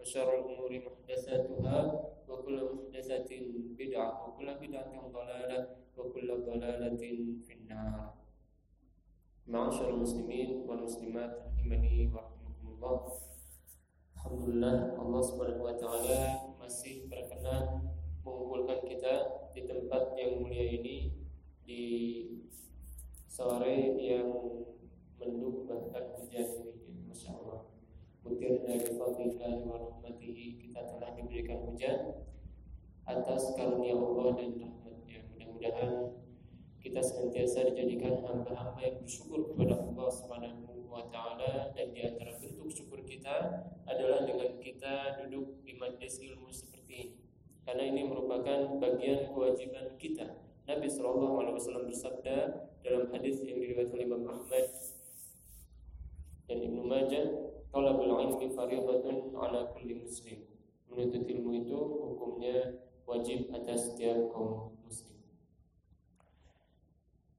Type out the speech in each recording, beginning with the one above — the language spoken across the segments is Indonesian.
وشر الأمور محدثاتها وكل محدثة بدعة وكل بدعة ضلالة وكل ضلالة في النار معاشر المسلمين والمسلمات rahimani wa rahimakumullah Alhamdulillah Allah Subhanahu wa taala masih berkenan mengumpulkan kita di tempat yang mulia ini di sore yang mendung bahkan hujan ini Masya Allah butir dari fadlillah wa rahmatihi kita telah diberikan hujan atas karunia Allah dan rahmatnya mudah-mudahan kita senantiasa dijadikan hamba-hamba yang bersyukur kepada Allah Subhanahu wa taala dan di antara bentuk syukur kita adalah dengan kita duduk di majlis ilmu seperti ini. Karena ini merupakan bagian kewajiban kita. Nabi Shallallahu alaihi wasallam bersabda dalam hadis yang diriwayatkan oleh Imam Ahmad dan Ibnu Majah, "Talabul ilmi fardhatun ala kulli muslim." Menuntut ilmu itu hukumnya wajib atas setiap kaum muslim.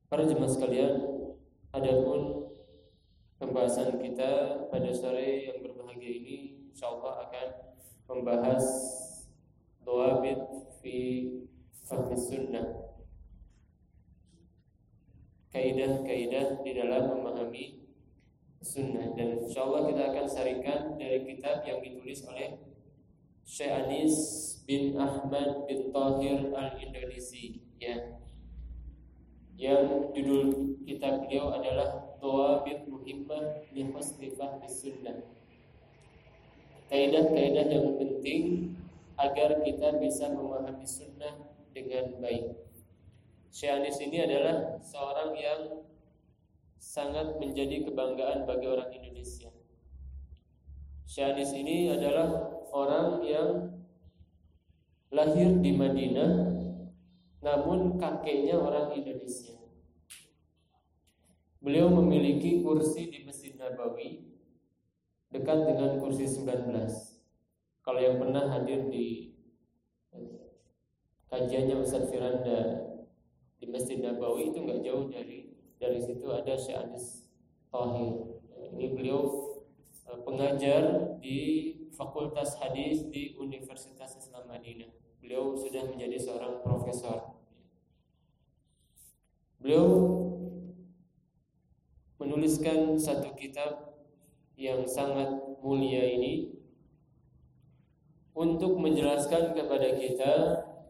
Para jemaah sekalian, adapun pembahasan kita pada sore yang berbahagia ini insyaallah akan membahas doabit fi fahmi sunnah kaidah-kaidah di dalam memahami sunnah dan insyaallah kita akan sarikan dari kitab yang ditulis oleh Syekh Anis bin Ahmad bin Tahir al-Indonesi ya yang judul kitab beliau adalah Dawabit Muhimmah li Husni Fahmi Sunnah. Kaidah-kaidah yang penting agar kita bisa memahami sunnah dengan baik. Syanis ini adalah seorang yang sangat menjadi kebanggaan bagi orang Indonesia. Syanis ini adalah orang yang lahir di Madinah namun kakeknya orang Indonesia. Beliau memiliki kursi di Masjid Nabawi dekat dengan kursi 19. Kalau yang pernah hadir di kajiannya Ustaz Firanda di Masjid Nabawi itu nggak jauh dari dari situ ada Syekh Anis Tahir. Ini beliau eh, pengajar di Fakultas Hadis di Universitas Islam Madinah beliau sudah menjadi seorang profesor. Beliau menuliskan satu kitab yang sangat mulia ini untuk menjelaskan kepada kita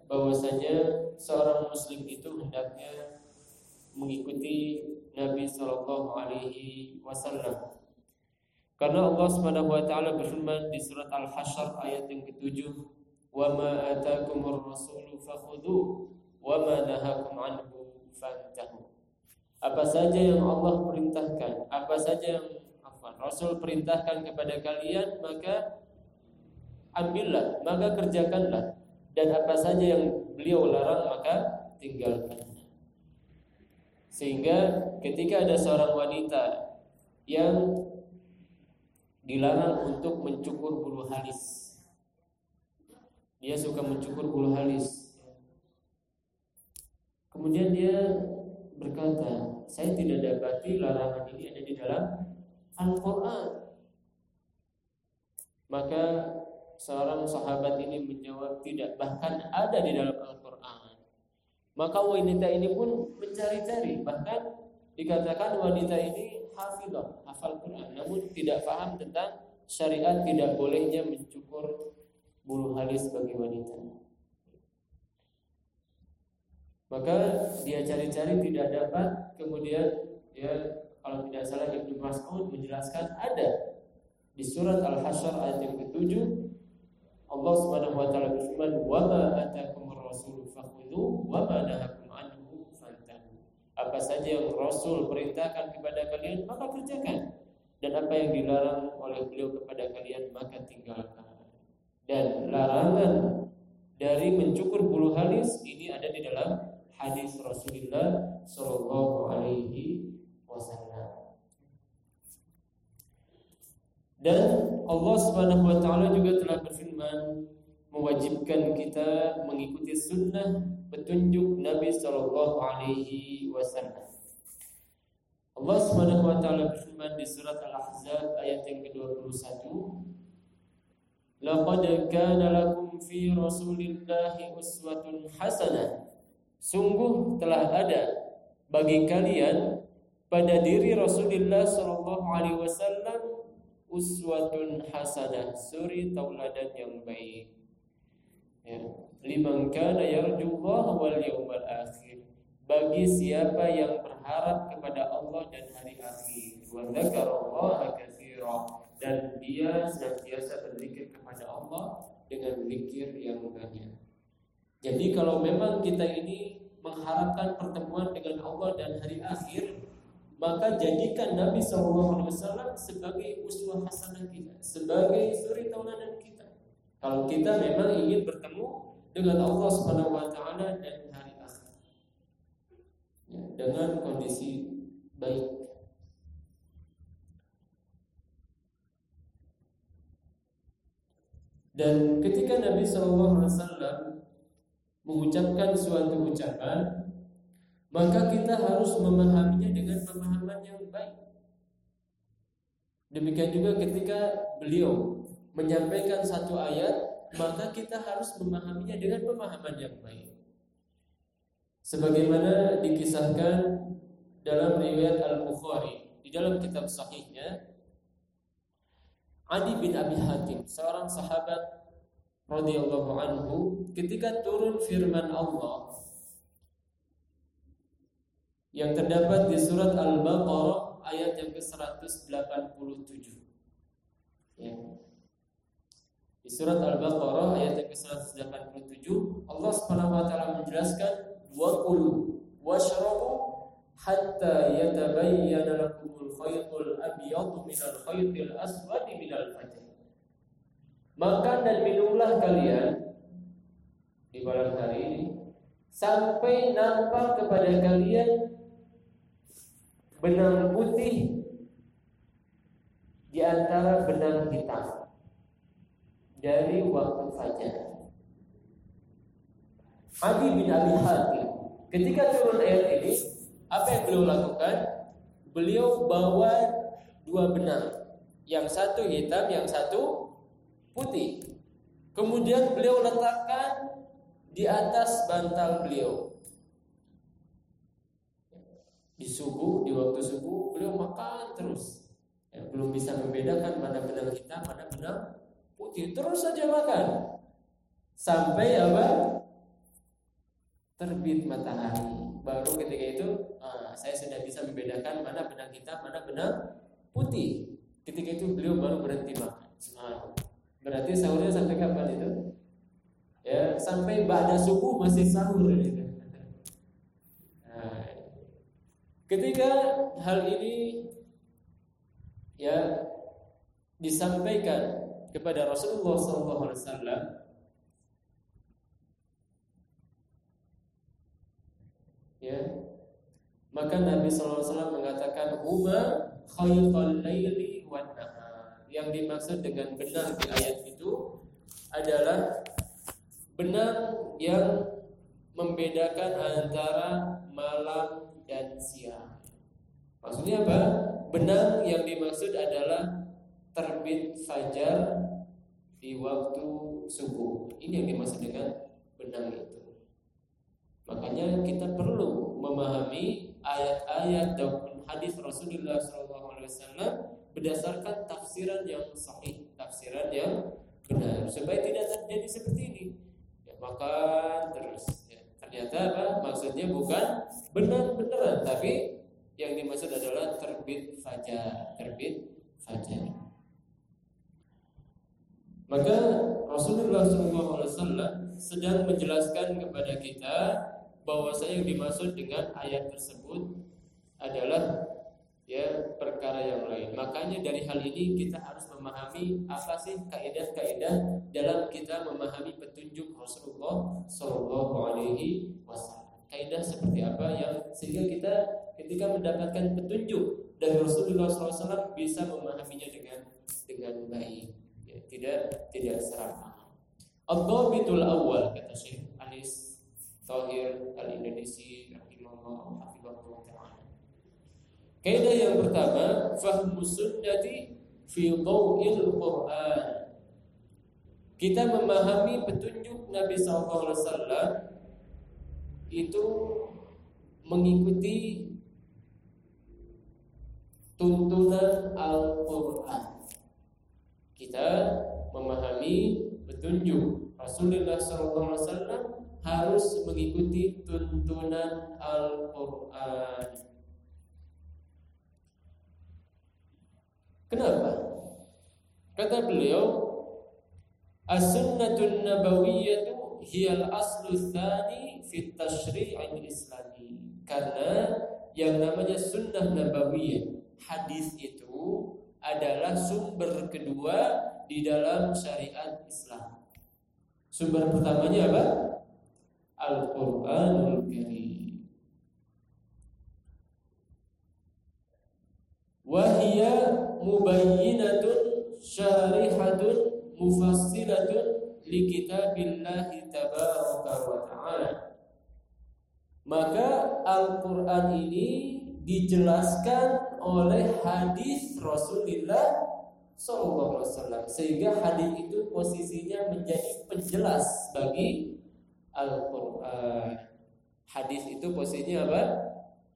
bahwasanya seorang muslim itu hendaknya mengikuti Nabi Shallallahu Alaihi Wasallam. Karena Allah Subhanahu Wa Taala berfirman di surat Al Hasyr ayat yang ketujuh, "Wa ma atakumur rasulu fakhudhu, wa ma nahakum anhu fantahu." Apa saja yang Allah perintahkan, apa saja yang afwan, Rasul perintahkan kepada kalian, maka ambillah, maka kerjakanlah. Dan apa saja yang beliau larang, maka tinggalkan sehingga ketika ada seorang wanita yang dilarang untuk mencukur bulu halis dia suka mencukur bulu halis. Kemudian dia berkata, saya tidak dapati larangan ini ada di dalam Al-Quran. Maka seorang sahabat ini menjawab tidak, bahkan ada di dalam Al-Quran. Maka wanita ini pun mencari-cari, bahkan dikatakan wanita ini hafidah, hafal Quran, namun tidak paham tentang syariat tidak bolehnya mencukur bulu halus bagi wanita. Maka dia cari-cari tidak dapat, kemudian dia kalau tidak salah Ibnu Mas'ud menjelaskan ada di surat Al-Hasyr ayat yang ketujuh Allah Subhanahu wa taala berfirman wa ma fakhudhu wa anhu fantahu. Apa saja yang Rasul perintahkan kepada kalian maka kerjakan dan apa yang dilarang oleh beliau kepada kalian maka tinggalkan dan larangan dari mencukur bulu halis ini ada di dalam hadis Rasulullah Shallallahu Alaihi Wasallam. Dan Allah Subhanahu Wa Taala juga telah berfirman mewajibkan kita mengikuti sunnah petunjuk Nabi Shallallahu Alaihi Wasallam. Allah Subhanahu Wa Taala berfirman di surat Al-Ahzab ayat yang ke-21 Laqad kana lakum fi Rasulillahi uswatun hasanah Sungguh telah ada bagi kalian pada diri Rasulullah sallallahu alaihi wasallam uswatun hasanah suri tauladan yang baik ya liman kana yarjullaha wal yawmal akhir bagi siapa yang berharap kepada Allah dan hari akhir wa dzakarallaha katsira dan dia senantiasa berzikir kepada Allah dengan zikir yang banyak. Jadi kalau memang kita ini mengharapkan pertemuan dengan Allah dan hari akhir, maka jadikan Nabi SAW sebagai uswah hasanah kita, sebagai suri tauladan kita. Kalau kita memang ingin bertemu dengan Allah Subhanahu wa taala dan hari akhir. Ya, dengan kondisi baik. Dan ketika Nabi SAW mengucapkan suatu ucapan, maka kita harus memahaminya dengan pemahaman yang baik. Demikian juga ketika beliau menyampaikan satu ayat, maka kita harus memahaminya dengan pemahaman yang baik. Sebagaimana dikisahkan dalam riwayat Al-Bukhari di dalam kitab sahihnya Adi bin Abi Hatim, seorang sahabat radhiyallahu anhu, ketika turun firman Allah yang terdapat di surat Al-Baqarah ayat yang ke-187. Ya. Surat Al-Baqarah ayat yang ke-187 Allah Subhanahu wa taala menjelaskan wa qulu washrabu hatta yatabayyana lakumul khaytul abyadu minal khaytil aswadi minal fajr. Makan dan minumlah kalian di malam hari ini sampai nampak kepada kalian benang putih di antara benang hitam dari waktu fajar. Adi bin Abi Hatim ketika turun ayat ini apa yang beliau lakukan? Beliau bawa dua benang, yang satu hitam, yang satu putih. Kemudian beliau letakkan di atas bantal beliau. Di subuh, di waktu subuh, beliau makan terus. Ya, belum bisa membedakan mana benang hitam, mana benang putih terus saja makan. Sampai apa? Terbit matahari. Baru ketika itu uh, saya sudah bisa membedakan mana benang hitam mana benang putih. Ketika itu beliau baru berhenti makan. Berarti sahurnya sampai kapan itu? Ya sampai pada subuh masih sahur gitu. nah, ketika hal ini ya disampaikan kepada Rasulullah SAW ya maka Nabi SAW mengatakan huma khaytul laili wan yang dimaksud dengan benar di ayat itu adalah benar yang membedakan antara malam dan siang. Maksudnya apa? Benar yang dimaksud adalah terbit fajar di waktu subuh. Ini yang dimaksud dengan benang itu. Makanya kita perlu memahami ayat-ayat dan hadis Rasulullah SAW berdasarkan tafsiran yang sahih, tafsiran yang benar, supaya tidak terjadi seperti ini. Ya, maka terus ya, ternyata apa? Maksudnya bukan benar-benaran, tapi yang dimaksud adalah terbit fajar, terbit fajar. Maka Rasulullah SAW sedang menjelaskan kepada kita bahwa saya yang dimaksud dengan ayat tersebut adalah ya perkara yang lain. Makanya dari hal ini kita harus memahami apa sih kaidah-kaidah dalam kita memahami petunjuk Rasulullah Shallallahu Alaihi Wasallam. kaidah seperti apa yang sehingga kita ketika mendapatkan petunjuk dari Rasulullah SAW bisa memahaminya dengan dengan baik, tidak tidak serama. Al-Dhabitul awal kata Syekh Anis Tahir Al-Indonesi rahimahullah taala. Kaidah yang pertama, fahmu sunnati fi dhawil Qur'an. Kita memahami petunjuk Nabi SAW itu mengikuti tuntunan Al-Quran. Kita memahami petunjuk Rasulullah SAW harus mengikuti tuntunan Al-Quran. Kenapa? Kata beliau, As-sunnatun nabawiyyatu hiyal aslu tsani fit tasyri'il islami. Karena yang namanya sunnah nabawiyah, hadis itu adalah sumber kedua di dalam syariat Islam. Sumber pertamanya apa? Al-Qur'anul Karim. Wahia mubayyinatun syarihatun mufassilatun li kitabillahi tabaraka wa ta'ala. Maka Al-Qur'an ini dijelaskan oleh hadis Rasulullah Wasallam sehingga hadis itu posisinya menjadi penjelas bagi Al-Quran. Hadis itu posisinya apa?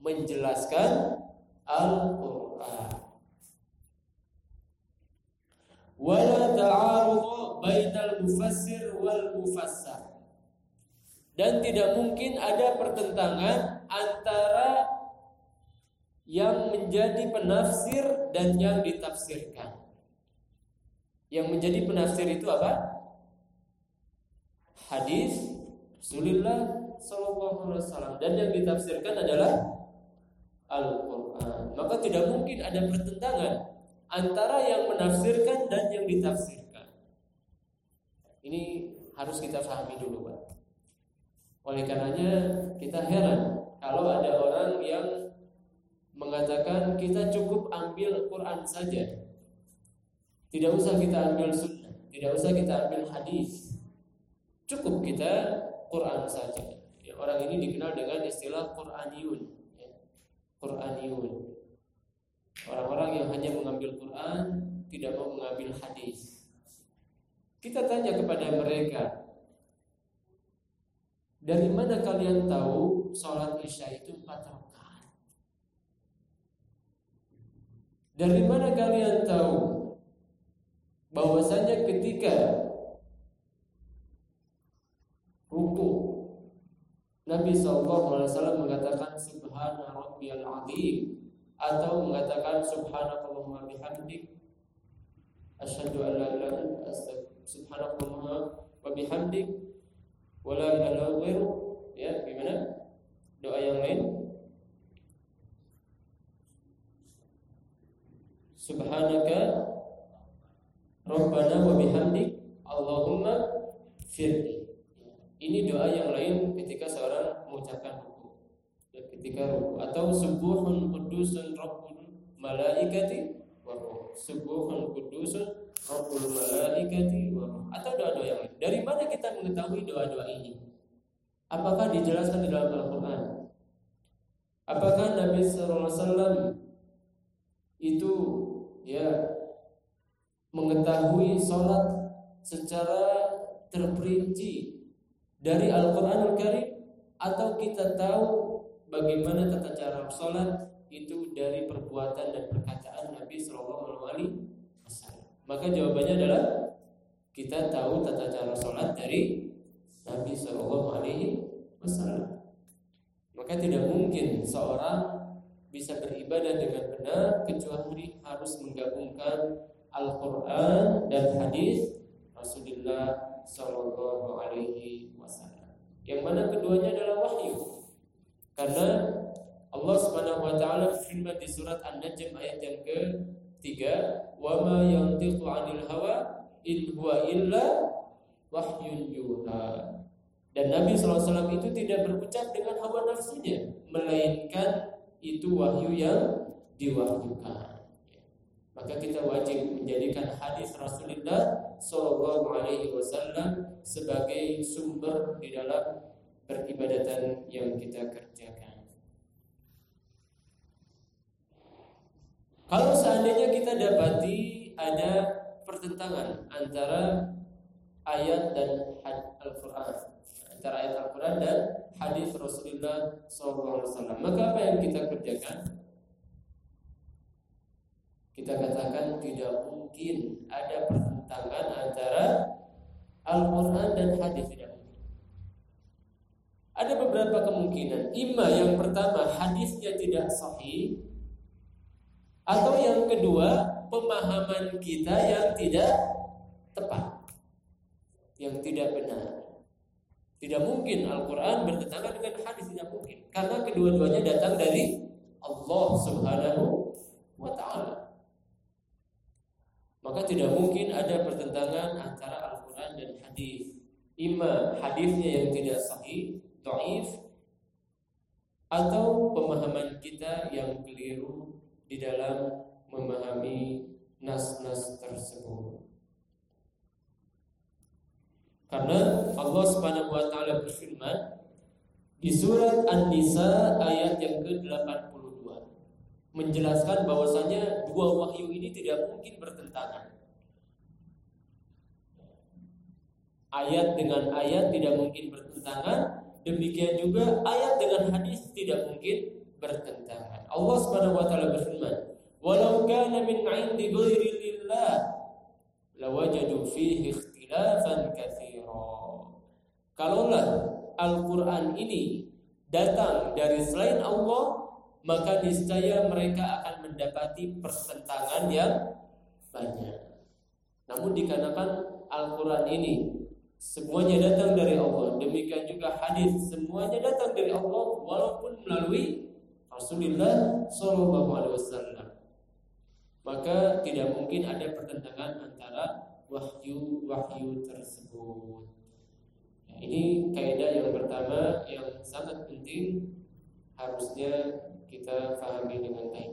Menjelaskan Al-Quran. Wala ta'arudha bainal mufassir wal mufassar. Dan tidak mungkin ada pertentangan antara yang menjadi penafsir dan yang ditafsirkan. Yang menjadi penafsir itu apa? Hadis Rasulullah Sallallahu Alaihi Wasallam dan yang ditafsirkan adalah Al-Quran. Maka tidak mungkin ada pertentangan antara yang menafsirkan dan yang ditafsirkan. Ini harus kita pahami dulu, Pak. Oleh karenanya kita heran kalau ada orang yang mengatakan kita cukup ambil Quran saja. Tidak usah kita ambil sunnah, tidak usah kita ambil hadis. Cukup kita Quran saja. Ya, orang ini dikenal dengan istilah Quraniyun. Ya. Quraniyun. Orang-orang yang hanya mengambil Quran, tidak mau mengambil hadis. Kita tanya kepada mereka, dari mana kalian tahu sholat isya itu empat rakaat? Dari mana kalian tahu bahwasanya ketika ruku Nabi SAW mengatakan Subhana Rabbiyal Azim atau mengatakan Subhanakallahumma bihamdik Asyhadu an la ilaha Subhanakallahumma wa bihamdik wa la ilaha ya gimana? Doa yang lain Subhanaka Rabbana wa bihamdik Allahumma firli. Ini doa yang lain ketika seorang mengucapkan ruku. Ketika ruku atau subuhun qudusun rabbul malaikati wa. Subuhun qudusun rabbul malaikati wa. Atau doa-doa yang lain. Dari mana kita mengetahui doa-doa ini? Apakah dijelaskan di dalam Al-Qur'an? Apakah Nabi sallallahu alaihi wasallam itu ya mengetahui sholat secara terperinci dari Al-Quranul Karim atau kita tahu bagaimana tata cara sholat itu dari perbuatan dan perkataan Nabi Shallallahu Alaihi Wasallam. Maka jawabannya adalah kita tahu tata cara sholat dari Nabi Shallallahu Alaihi Wasallam. Maka tidak mungkin seorang bisa beribadah dengan benar kecuali harus menggabungkan Al-Quran dan hadis Rasulullah Shallallahu Alaihi Wasallam. Yang mana keduanya adalah wahyu. Karena Allah Subhanahu Wa Taala firman di surat An-Najm ayat yang ke tiga, wa ma yantiqu 'anil hawa in huwa illa wahyun yuha. Dan Nabi SAW itu tidak berucap dengan hawa nafsunya, melainkan itu wahyu yang diwahyukan. Maka kita wajib menjadikan hadis Rasulullah Shallallahu Alaihi Wasallam sebagai sumber di dalam peribadatan yang kita kerjakan. Kalau seandainya kita dapati ada pertentangan antara ayat dan Al-Quran, antara ayat Al-Quran dan hadis Rasulullah SAW, maka apa yang kita kerjakan? Kita katakan tidak mungkin ada pertentangan antara Al-Quran dan hadis tidak ada beberapa kemungkinan. Ima yang pertama hadisnya tidak sahih atau yang kedua pemahaman kita yang tidak tepat. Yang tidak benar. Tidak mungkin Al-Qur'an bertentangan dengan hadis tidak mungkin karena kedua-duanya datang dari Allah Subhanahu wa taala. Maka tidak mungkin ada pertentangan antara Al-Qur'an dan hadis. Ima hadisnya yang tidak sahih doif atau pemahaman kita yang keliru di dalam memahami nas-nas tersebut. Karena Allah Subhanahu wa taala berfirman di surat An-Nisa ayat yang ke-82 menjelaskan bahwasanya dua wahyu ini tidak mungkin bertentangan. Ayat dengan ayat tidak mungkin bertentangan Demikian juga ayat dengan hadis tidak mungkin bertentangan. Allah Subhanahu wa taala berfirman, "Walau kana min 'indi ghairillah lawajadu fihi ikhtilafan katsira." Kalaulah Al-Qur'an ini datang dari selain Allah, maka niscaya mereka akan mendapati pertentangan yang banyak. Namun dikarenakan Al-Qur'an ini Semuanya datang dari Allah. Demikian juga hadis semuanya datang dari Allah walaupun melalui Rasulullah Wasallam. Maka tidak mungkin ada pertentangan antara wahyu-wahyu tersebut. Ya, ini kaidah yang pertama yang sangat penting harusnya kita pahami dengan baik.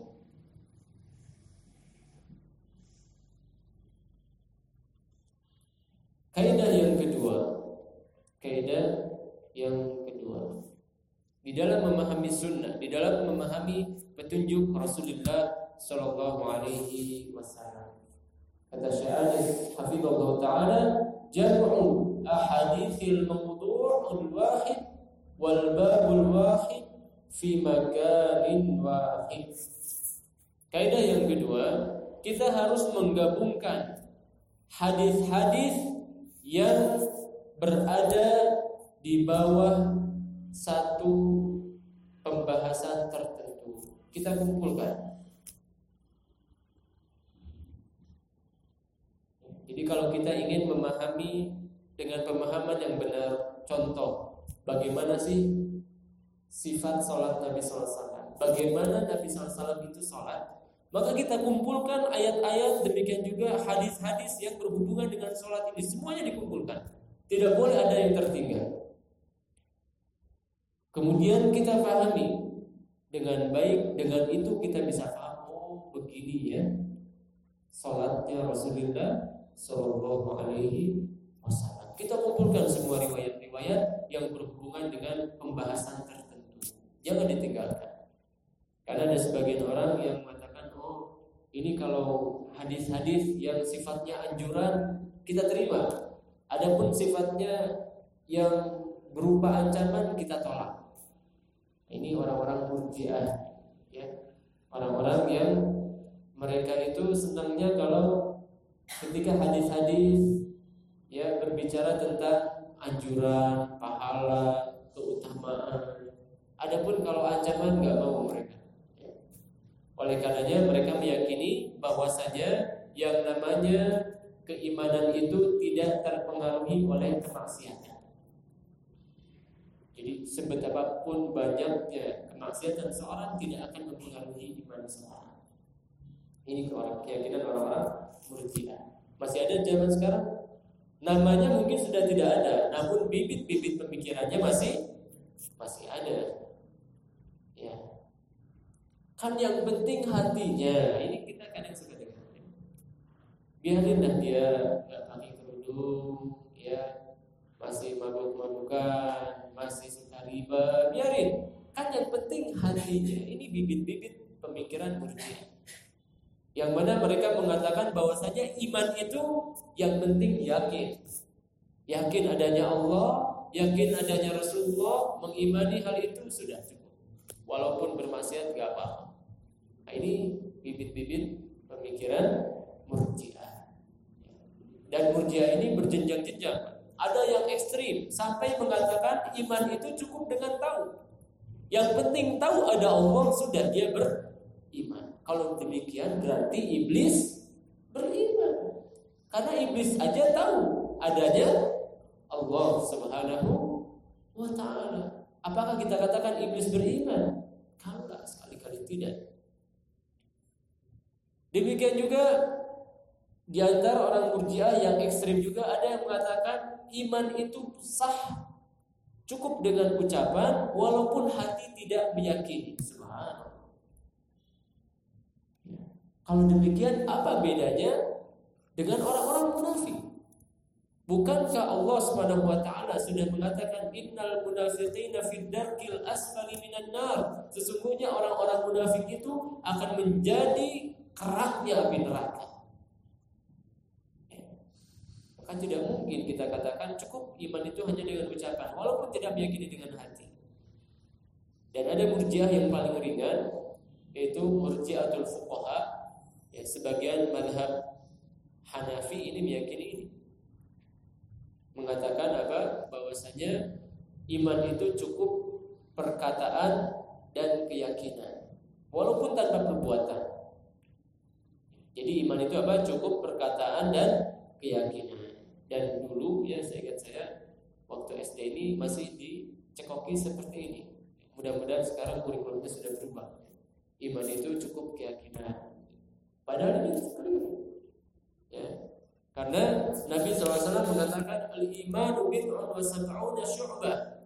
Kaidah yang kedua, kaidah yang kedua. Di dalam memahami sunnah, di dalam memahami petunjuk Rasulullah Shallallahu Alaihi Wasallam. Kata Syekh Hafizullah Taala, jam'u ahadithil mawdu'ul wahid wal babul wahid fi makanin wahid. Kaidah yang kedua, kita harus menggabungkan hadis-hadis yang berada di bawah satu pembahasan tertentu. Kita kumpulkan. Jadi kalau kita ingin memahami dengan pemahaman yang benar, contoh bagaimana sih sifat sholat Nabi SAW, bagaimana Nabi SAW itu sholat, maka kita kumpulkan ayat-ayat demikian juga hadis-hadis yang berhubungan dengan sholat ini semuanya dikumpulkan. Tidak boleh ada yang tertinggal. Kemudian kita pahami dengan baik, dengan itu kita bisa paham oh begini ya sholatnya Rasulullah Shallallahu Alaihi Wasallam. Kita kumpulkan semua riwayat-riwayat yang berhubungan dengan pembahasan tertentu. Jangan ditinggalkan. Karena ada sebagian orang yang ini kalau hadis-hadis yang sifatnya anjuran kita terima. Adapun sifatnya yang berupa ancaman kita tolak. Ini orang-orang murjiah, ya. Orang-orang yang mereka itu senangnya kalau ketika hadis-hadis ya berbicara tentang anjuran, pahala, keutamaan. Adapun kalau ancaman nggak mau mereka. Oleh karenanya mereka meyakini bahwa saja yang namanya keimanan itu tidak terpengaruhi oleh kemaksiatan. Jadi sebetapapun banyaknya kemaksiatan seorang tidak akan mempengaruhi iman seorang. Ini keyakinan orang-orang Murji'ah. Masih ada zaman sekarang? Namanya mungkin sudah tidak ada, namun bibit-bibit pemikiran pemikirannya masih masih ada. Ya. Kan yang penting hatinya. Ini kita kadang suka dengar. Biarinlah dia nggak pakai kerudung, ya masih mabuk-mabukan, masih suka riba, biarin. Kan yang penting hatinya. Ini bibit-bibit pemikiran murjiah. Yang mana mereka mengatakan bahwasanya iman itu yang penting yakin. Yakin adanya Allah, yakin adanya Rasulullah, mengimani hal itu sudah cukup. Walaupun bermaksiat gak apa-apa. Nah, ini bibit-bibit pemikiran murjiah. Dan murjiah ini berjenjang-jenjang. Ada yang ekstrim sampai mengatakan iman itu cukup dengan tahu. Yang penting tahu ada Allah sudah dia beriman. Kalau demikian berarti iblis beriman. Karena iblis aja tahu adanya Allah Subhanahu wa taala. Apakah kita katakan iblis beriman? Kalau sekali-kali tidak. Demikian juga di antara orang Murji'ah yang ekstrim juga ada yang mengatakan iman itu sah cukup dengan ucapan walaupun hati tidak meyakini. Subhanallah. Kalau demikian apa bedanya dengan orang-orang munafik? Bukankah Allah Subhanahu wa taala sudah mengatakan innal munafiqina fid darkil asfali minan nar? Sesungguhnya orang-orang munafik itu akan menjadi keraknya api neraka. Maka tidak mungkin kita katakan cukup iman itu hanya dengan ucapan walaupun tidak meyakini dengan hati. Dan ada murjiah yang paling ringan yaitu murjiatul fuqaha Ya, sebagian madhab Hanafi ini meyakini ini. Mengatakan apa? Bahwasanya iman itu cukup perkataan dan keyakinan. Walaupun tanpa perbuatan. Jadi iman itu apa? Cukup perkataan dan keyakinan. Dan dulu ya saya ingat saya waktu SD ini masih dicekoki seperti ini. Mudah-mudahan sekarang kurikulumnya sudah berubah. Iman itu cukup keyakinan Padahal ini keliru. Ya. Karena Nabi SAW mengatakan al-imanu bid'un wa sab'una syu'bah.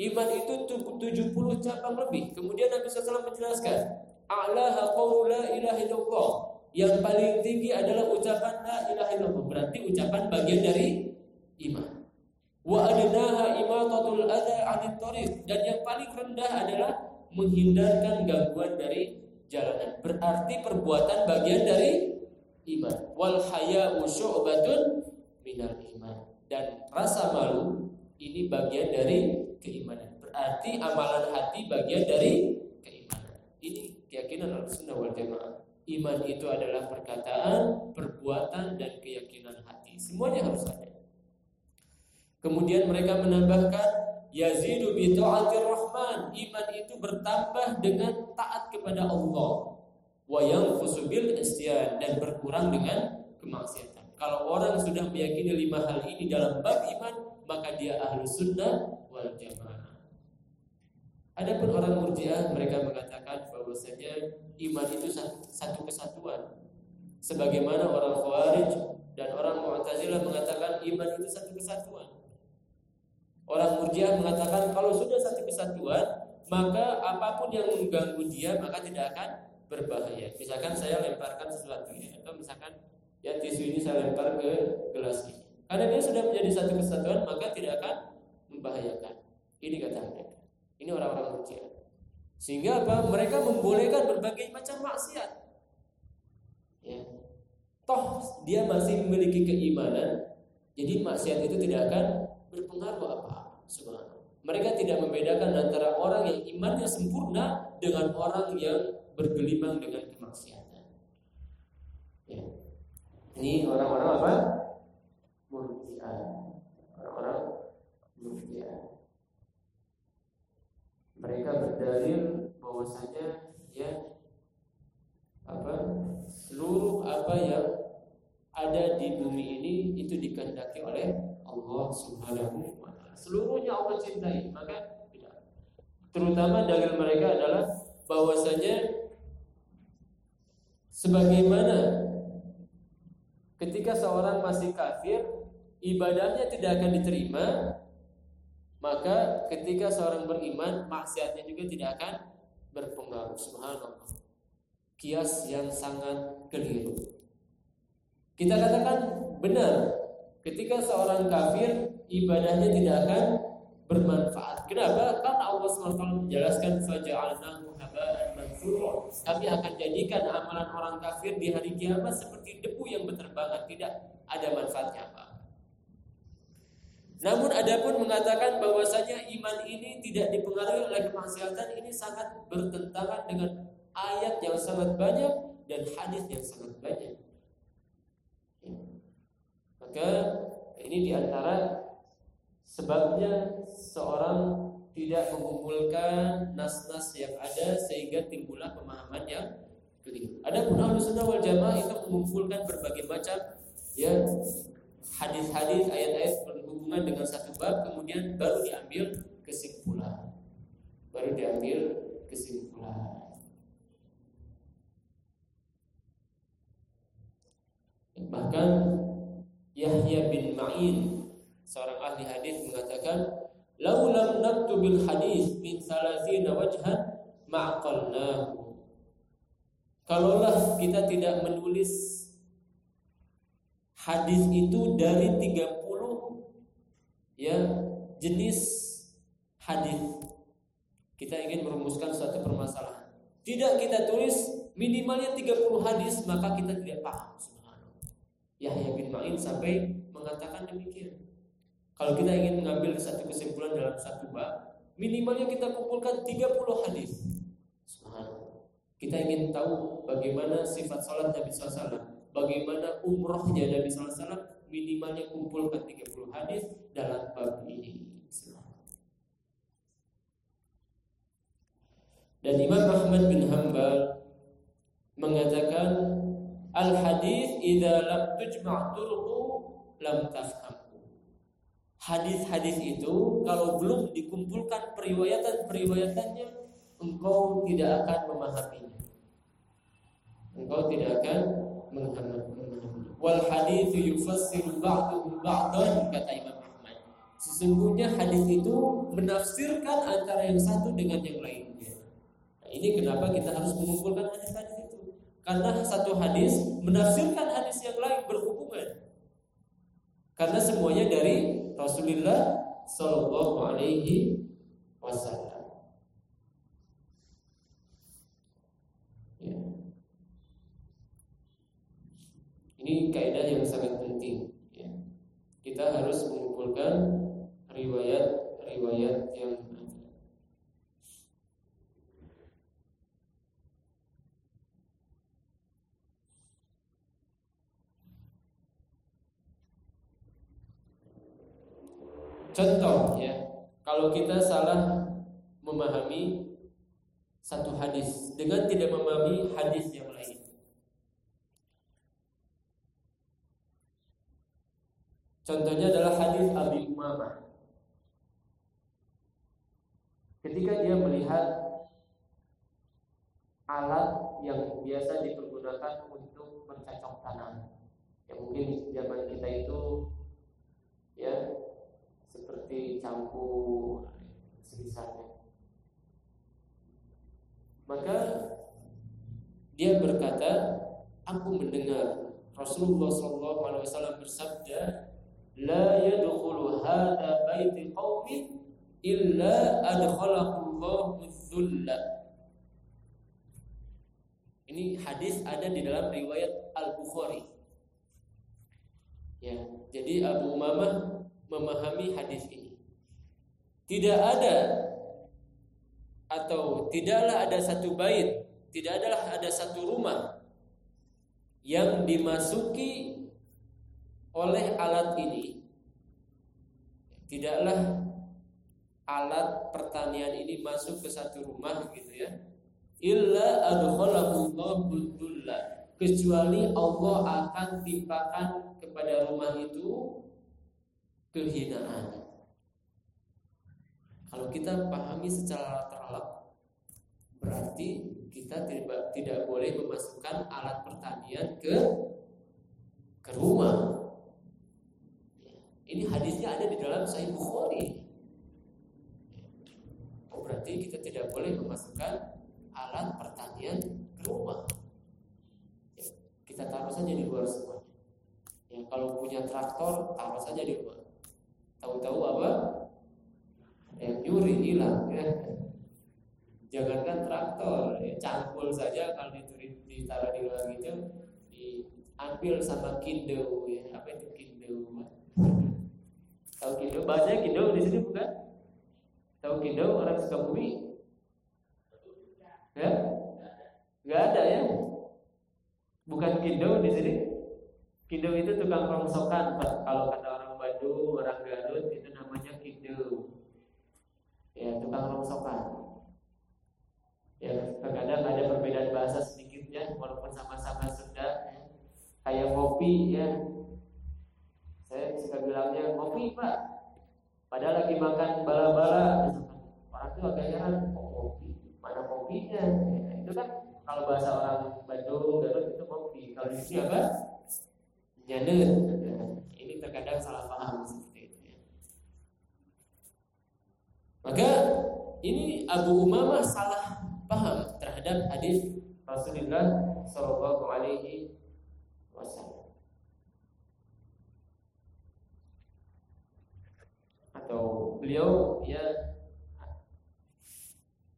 Iman itu 70 cabang lebih. Kemudian Nabi SAW menjelaskan, a'laha qawlu la ilaha illallah. Yang paling tinggi adalah ucapan la ilaha illallah. Berarti ucapan bagian dari iman. Wa adnaha imatatul adha 'anil tariq. Dan yang paling rendah adalah menghindarkan gangguan dari jalanan. Berarti perbuatan bagian dari iman. Wal haya'u syu'batun minal iman. Dan rasa malu ini bagian dari keimanan. Berarti amalan hati bagian dari keimanan. Ini keyakinan Al-Sunnah wal Jamaah. Iman itu adalah perkataan, perbuatan dan keyakinan hati. Semuanya harus ada. Kemudian mereka menambahkan yazidu bi taatir rahman. Iman itu bertambah dengan taat kepada Allah. Wa yanqusu bil isyan. Dan berkurang dengan kemaksiatan. Kalau orang sudah meyakini lima hal ini dalam bab iman maka dia ahlu sunnah wal jamaah. Adapun orang murjiah mereka mengatakan bahwasanya iman itu satu kesatuan. Sebagaimana orang khawarij dan orang mu'tazilah mengatakan iman itu satu kesatuan Orang Murjiah mengatakan kalau sudah satu kesatuan, maka apa pun yang mengganggu dia maka tidak akan berbahaya. Misalkan saya lemparkan sesuatu ini atau misalkan ya tisu ini saya lempar ke gelas ini. Karena dia sudah menjadi satu kesatuan maka tidak akan membahayakan. Ini kata mereka. Ini orang-orang Murjiah. Sehingga apa? Mereka membolehkan berbagai macam maksiat. Ya. Toh dia masih memiliki keimanan, jadi maksiat itu tidak akan berpengaruh apa Subhanallah. Mereka tidak membedakan antara orang yang imannya sempurna dengan orang yang bergelimang dengan kemaksiatan. Ya. Ini orang-orang apa? Murji'ah. Orang-orang murji'ah. Mereka berdalil bahwasanya ya apa seluruh apa yang ada di bumi ini itu dikehendaki oleh Allah Subhanahu seluruhnya Allah cintai maka tidak. Terutama dalil mereka adalah bahwasanya sebagaimana ketika seorang masih kafir ibadahnya tidak akan diterima maka ketika seorang beriman maksiatnya juga tidak akan berpengaruh. Subhanallah. Kias yang sangat keliru. Kita katakan benar ketika seorang kafir ibadahnya tidak akan bermanfaat kenapa karena Allah SWT menjelaskan faja'alnahu haba'an mansura kami akan jadikan amalan orang kafir di hari kiamat seperti debu yang berterbangan tidak ada manfaatnya apa namun ada pun mengatakan bahwasanya iman ini tidak dipengaruhi oleh kemaksiatan ini sangat bertentangan dengan ayat yang sangat banyak dan hadis yang sangat banyak. Ya. Maka ini di antara sebabnya seorang tidak mengumpulkan nas-nas yang ada sehingga timbullah pemahaman yang keliru. Adapun ahlu sunnah wal jamaah itu mengumpulkan berbagai macam ya hadis-hadis ayat-ayat berhubungan dengan satu bab kemudian baru diambil kesimpulan baru diambil kesimpulan bahkan Yahya bin Ma'in seorang ahli hadis mengatakan laulam naktubil hadis min salasina wajhan ma'aqalnahu kalaulah kita tidak menulis hadis itu dari 30 ya jenis hadis. Kita ingin merumuskan suatu permasalahan. Tidak kita tulis minimalnya 30 hadis maka kita tidak paham subhanallah. Yahya bin Ma'in sampai mengatakan demikian. Kalau kita ingin mengambil satu kesimpulan dalam satu bab, minimalnya kita kumpulkan 30 hadis. Kita ingin tahu bagaimana sifat salat Nabi SAW, bagaimana umrohnya Nabi SAW, minimalnya kumpulkan 30 hadis dalam bab ini. Dan Imam Ahmad bin Hambal mengatakan al hadis idza lam tujma' turqu lam tafhamhu. Hadis-hadis itu kalau belum dikumpulkan periwayatan-periwayatannya engkau tidak akan memahaminya. Engkau tidak akan memahaminya wal hadits yufassiru ba'duhu ba'dan kata Imam Ahmad. Sesungguhnya hadis itu menafsirkan antara yang satu dengan yang lainnya. Nah, ini kenapa kita harus mengumpulkan hadis-hadis itu? Karena satu hadis menafsirkan hadis yang lain berhubungan. Karena semuanya dari Rasulullah Shallallahu Alaihi Wasallam. Ini kaidah yang sangat penting. Ya. Kita harus mengumpulkan riwayat-riwayat yang ada. Contoh ya, kalau kita salah memahami satu hadis dengan tidak memahami hadis yang lain. Contohnya adalah hadis Abi Umamah. Ketika dia melihat alat yang biasa dipergunakan untuk bercocok tanam, ya mungkin zaman kita itu ya seperti campur sebisanya. Maka dia berkata, aku mendengar Rasulullah SAW bersabda, la yadkhulu hadha baiti qaumin illa adkhalahullahu dhulla ini hadis ada di dalam riwayat Al-Bukhari ya jadi Abu Umamah memahami hadis ini. Tidak ada atau tidaklah ada satu bait tidak adalah ada satu rumah yang dimasuki oleh alat ini. Tidaklah alat pertanian ini masuk ke satu rumah gitu ya. Illa adkhalahu kecuali Allah akan timpakan kepada rumah itu kehinaan. Kalau kita pahami secara terlap, berarti kita tidak, boleh memasukkan alat pertanian ke ke rumah. Ini hadisnya ada di dalam Sahih Bukhari. Oh, berarti kita tidak boleh memasukkan alat pertanian ke rumah. Ya, kita taruh saja di luar semuanya. Ya, kalau punya traktor, taruh saja di luar. Tahu-tahu apa? Yang nyuri hilang. Ya. Jangankan traktor, ya, cangkul saja kalau ditaruh di luar gitu, diambil sama kindo. Ya. Apa itu kindo? Tahu kindo? Bahasanya kindo di sini bukan? Tahu kindo orang suka bumi? Ya? Gak ada ya? Bukan kindo di sini. Kindo itu tukang rongsokan. Kalau kata Bandung, orang Garut itu namanya kindo. Ya, tukang rongsokan. Ya, terkadang ada perbedaan bahasa sedikit ya, walaupun sama-sama Sunda. Ya. Kayak kopi ya. Saya suka bilangnya kopi, Pak. Padahal lagi makan bala-bala, orang itu agak heran, mana kopinya ya, itu kan kalau bahasa orang Bandung Garut itu kopi kalau di sini apa ya, ini terkadang salah paham seperti itu ya. maka ini Abu Umamah salah paham terhadap hadis Rasulullah Shallallahu Alaihi Wasallam atau beliau ya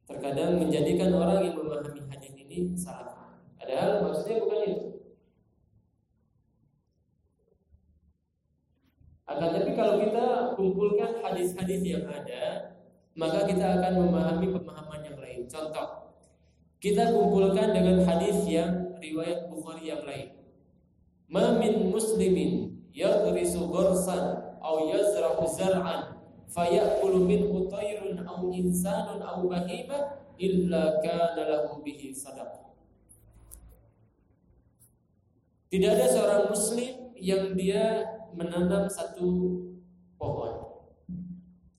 terkadang menjadikan orang yang memahami hadis ini salah Padahal maksudnya bukan itu. Akan tapi kalau kita kumpulkan hadis-hadis yang ada, maka kita akan memahami pemahaman yang lain. Contoh, kita kumpulkan dengan hadis yang riwayat Bukhari yang lain. Mamin muslimin yagrisu ghursan aw yazra'u zar'an fayakulu minhu tayrun aw insanun aw bahimah illa kana lahu bihi sadaqah. Tidak ada seorang muslim yang dia menanam satu pohon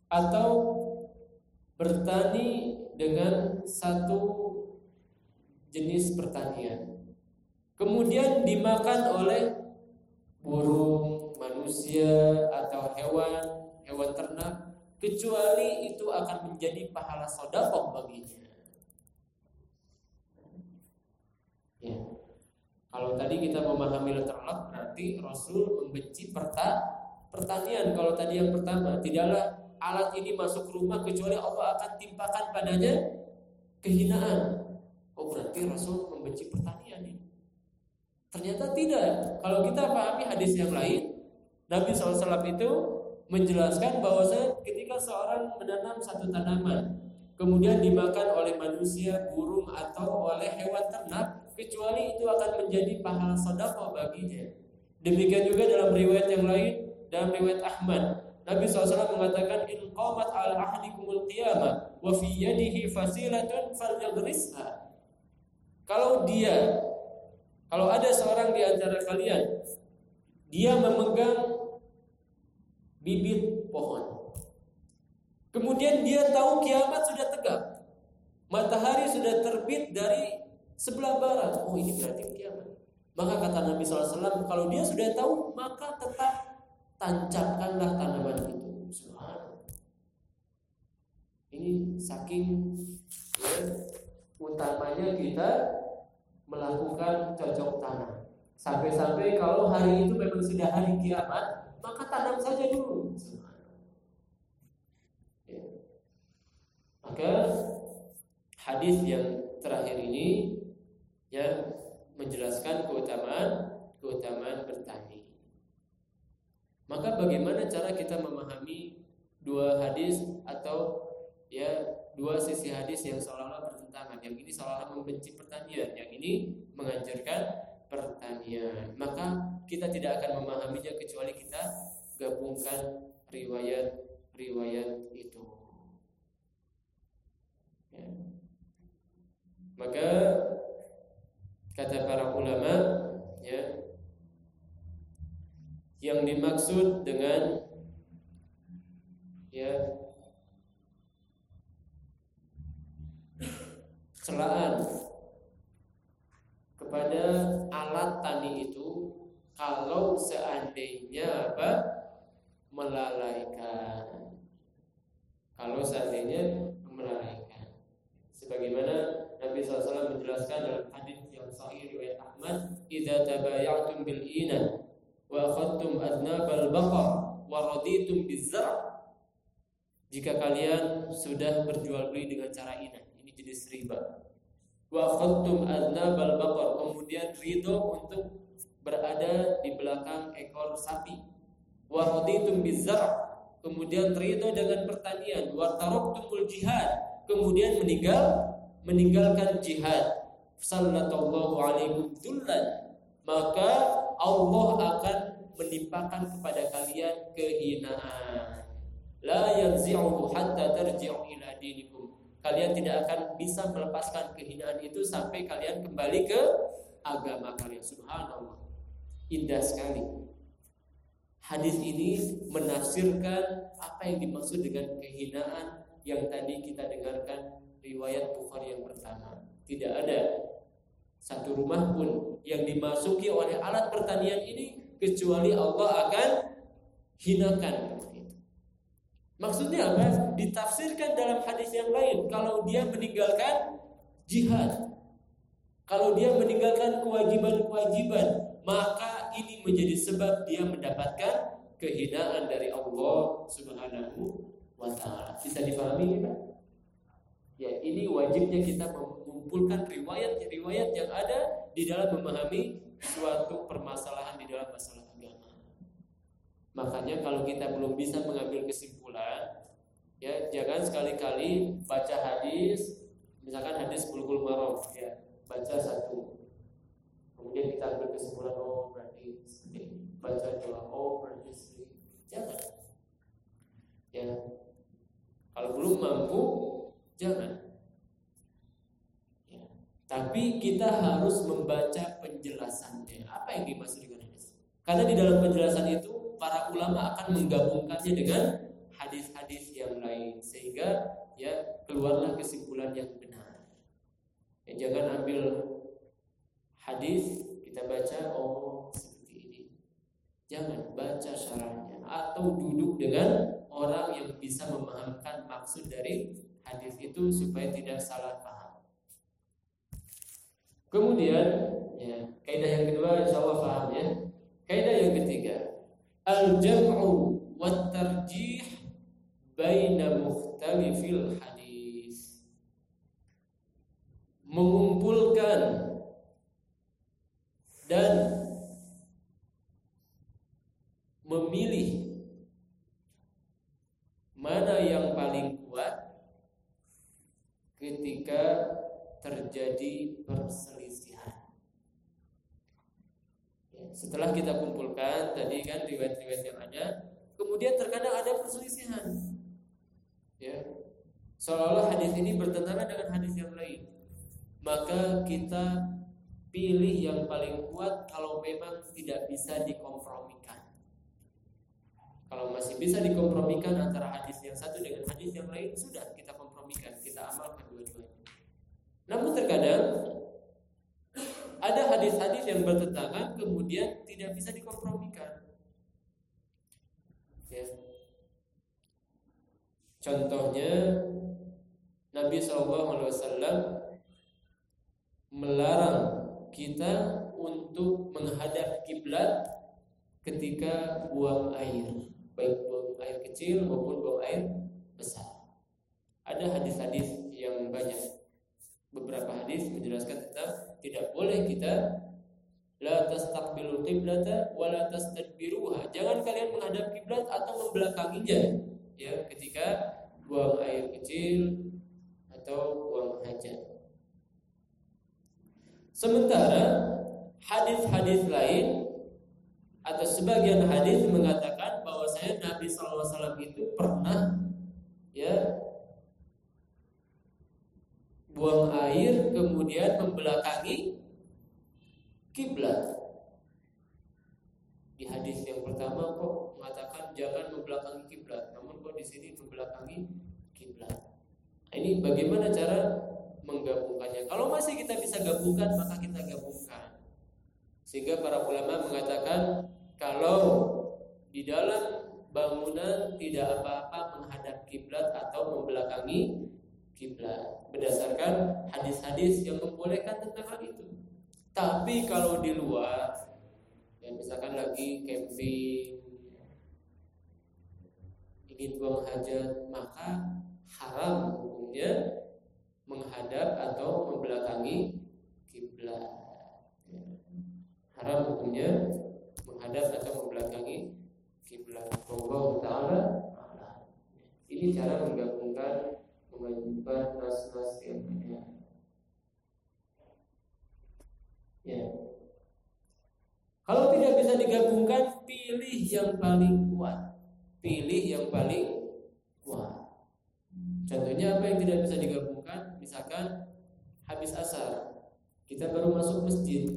atau bertani dengan satu jenis pertanian. Kemudian dimakan oleh burung, manusia atau hewan, hewan ternak kecuali itu akan menjadi pahala sodakoh baginya. Ya. Kalau tadi kita memahami letterlock berarti Rasul membenci perta pertanian. Kalau tadi yang pertama tidaklah alat ini masuk rumah kecuali Allah akan timpakan padanya kehinaan. Oh berarti Rasul membenci pertanian ini. Ternyata tidak. Kalau kita pahami hadis yang lain, Nabi SAW itu menjelaskan bahwa ketika seorang menanam satu tanaman kemudian dimakan oleh manusia, burung atau oleh hewan ternak, kecuali itu akan menjadi pahala sedekah baginya. Demikian juga dalam riwayat yang lain, dalam riwayat Ahmad, Nabi SAW mengatakan in qamat al ahdikumul qiyamah wa fi yadihi fasilatun falyadrisha. Kalau dia kalau ada seorang di antara kalian dia memegang bibit pohon. Kemudian dia tahu kiamat sudah tegak. Matahari sudah terbit dari sebelah barat. Oh ini berarti kiamat. Maka kata Nabi SAW, kalau dia sudah tahu, maka tetap tancapkanlah tanaman itu. Subhanallah. Ini saking ya, utamanya kita melakukan cocok tanam. Sampai-sampai kalau hari itu memang sudah hari kiamat, maka tanam saja dulu. Ya. Maka hadis yang terakhir ini ya menjelaskan keutamaan keutamaan bertani. Maka bagaimana cara kita memahami dua hadis atau ya dua sisi hadis yang seolah-olah bertentangan. Yang ini seolah-olah membenci pertanian, yang ini menganjurkan pertanian. Maka kita tidak akan memahaminya kecuali kita gabungkan riwayat-riwayat itu. Ya. Maka kata para ulama ya yang dimaksud dengan ya celaan kepada alat tani itu kalau seandainya apa? Melalaikan. Kalau seandainya melalaikan. Sebagaimana menjelaskan dalam hadis yang sahih riwayat Ahmad, "Idza tabayatum bil ina wa akhadtum adnabal baqar wa raditum bizar' Jika kalian sudah berjual beli dengan cara ina, ini jenis riba. Wa akhadtum adnabal baqar, kemudian ridho untuk berada di belakang ekor sapi. Wa raditum bizar' kemudian ridho dengan pertanian, wa taraktumul jihad, kemudian meninggal meninggalkan jihad. Sallallahu alaihi maka Allah akan menimpakan kepada kalian kehinaan. La hatta tarji'u ila. Kalian tidak akan bisa melepaskan kehinaan itu sampai kalian kembali ke agama kalian. Subhanallah. Indah sekali. Hadis ini menafsirkan apa yang dimaksud dengan kehinaan yang tadi kita dengarkan riwayat Bukhari yang pertama. Tidak ada satu rumah pun yang dimasuki oleh alat pertanian ini kecuali Allah akan hinakan Maksudnya apa? Ditafsirkan dalam hadis yang lain kalau dia meninggalkan jihad. Kalau dia meninggalkan kewajiban-kewajiban, maka ini menjadi sebab dia mendapatkan kehinaan dari Allah Subhanahu wa taala. Bisa dipahami kan? Ya, ini wajibnya kita mengumpulkan riwayat-riwayat yang ada di dalam memahami suatu permasalahan di dalam masalah agama. Makanya kalau kita belum bisa mengambil kesimpulan, ya jangan sekali-kali baca hadis, misalkan hadis bulgul marom, ya baca satu, kemudian kita ambil kesimpulan oh berarti seperti baca dua oh berarti seperti jangan. Ya kalau belum mampu jangan. Tapi kita harus membaca penjelasannya. Apa yang dimaksud dengan hadis? Karena di dalam penjelasan itu para ulama akan menggabungkannya dengan hadis-hadis yang lain sehingga ya keluarlah kesimpulan yang benar. Ya, jangan ambil hadis kita baca oh seperti ini. Jangan baca syarahnya atau duduk dengan orang yang bisa memahamkan maksud dari hadis itu supaya tidak salah paham. Kemudian ya, kaidah yang kedua insya Allah paham ya. Kaidah yang ketiga, al-jam'u wa tarjih baina mukhtalifil hadis. Mengumpulkan dan memilih mana yang paling kuat ketika terjadi perselisihan. Ya, setelah kita kumpulkan tadi kan riwayat-riwayat yang ada, kemudian terkadang ada perselisihan. Ya, seolah-olah hadis ini bertentangan dengan hadis yang lain. Maka kita pilih yang paling kuat kalau memang tidak bisa dikompromikan. Kalau masih bisa dikompromikan antara hadis yang satu dengan hadis yang lain, sudah kita kompromikan, kita amalkan. Namun terkadang ada hadis-hadis yang bertentangan kemudian tidak bisa dikompromikan. Ya. Contohnya Nabi SAW melarang kita untuk menghadap kiblat ketika buang air, baik buang air kecil maupun buang air besar. Ada hadis-hadis yang banyak beberapa hadis menjelaskan tentang tidak boleh kita la tastaqbilul qiblata wa la tastadbiruha. Jangan kalian menghadap kiblat atau membelakanginya ya ketika buang air kecil atau buang hajat. Sementara hadis-hadis lain atau sebagian hadis mengatakan bahwa saya Nabi SAW itu pernah ya buang air kemudian membelakangi kiblat. Di hadis yang pertama kok mengatakan jangan membelakangi kiblat, namun kok di sini membelakangi kiblat. Nah, ini bagaimana cara menggabungkannya? Kalau masih kita bisa gabungkan, maka kita gabungkan. Sehingga para ulama mengatakan kalau di dalam bangunan tidak apa-apa menghadap kiblat atau membelakangi kiblat berdasarkan hadis-hadis yang membolehkan tentang hal itu. Tapi kalau di luar, ya misalkan lagi camping, ingin buang hajat, maka haram hukumnya menghadap atau membelakangi kiblat. Ya. Haram hukumnya menghadap atau membelakangi kiblat. Allah Taala. Ini cara menggabungkan mengajukan nas-nas yang. Ya. Kalau tidak bisa digabungkan, pilih yang paling kuat. Pilih yang paling kuat. Contohnya apa yang tidak bisa digabungkan? Misalkan habis asar, kita baru masuk masjid.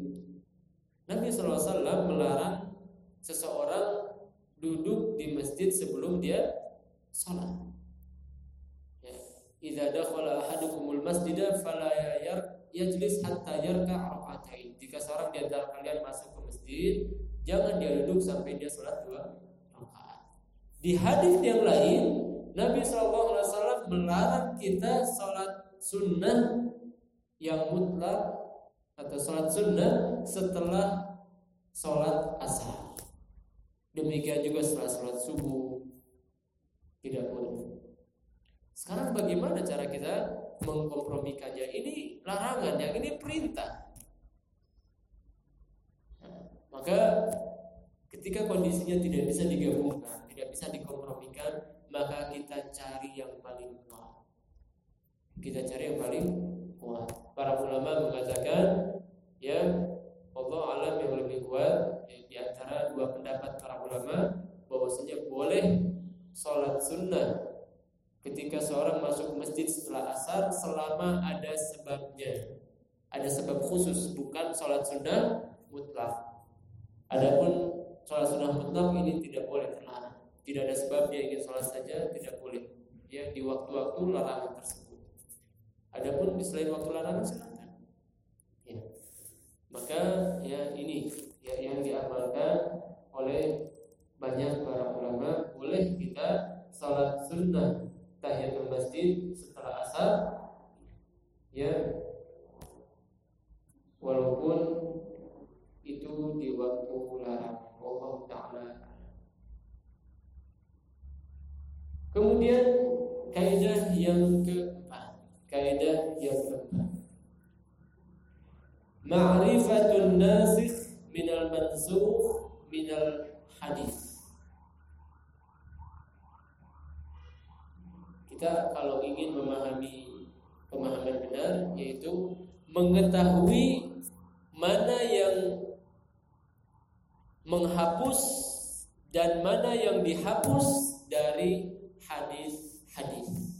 Nabi SAW melarang seseorang duduk di masjid sebelum dia sholat. Ya. Idza dakhala masjida fala yajlis hatta yarka rakaatain. Jika seorang di antara kalian masuk ke masjid, jangan dia duduk sampai dia sholat dua rakaat. Di hadis yang lain, Nabi SAW melarang kita sholat sunnah yang mutlak atau sholat sunnah setelah sholat asar. Demikian juga setelah sholat subuh tidak boleh. Sekarang bagaimana cara kita mengkompromikannya? Ini larangan, yang ini perintah. Nah, maka ketika kondisinya tidak bisa digabungkan, tidak bisa dikompromikan, maka kita cari yang paling kuat. Kita cari yang paling kuat. Para ulama mengatakan, ya Allah alam yang lebih kuat ya, di antara dua pendapat para ulama bahwasanya boleh sholat sunnah ketika seorang masuk masjid setelah asar selama ada sebabnya. Ada sebab khusus bukan sholat sunnah mutlak. Adapun sholat sunnah mutlak ini tidak boleh terlarang tidak ada sebab dia ingin sholat saja tidak boleh. Ya di waktu-waktu larangan tersebut. Adapun di selain waktu larangan silakan. Ya. Maka ya ini ya yang diamalkan oleh banyak para ulama boleh kita salat sunnah tahiyatul masjid setelah asar ya. Walaupun itu di waktu larang Allah taala. Kemudian kaidah yang keempat kaidah yang keempat. Ma'rifatun nasikh minal mansukh minal hadis kita kalau ingin memahami pemahaman benar yaitu mengetahui mana yang menghapus dan mana yang dihapus dari hadis-hadis.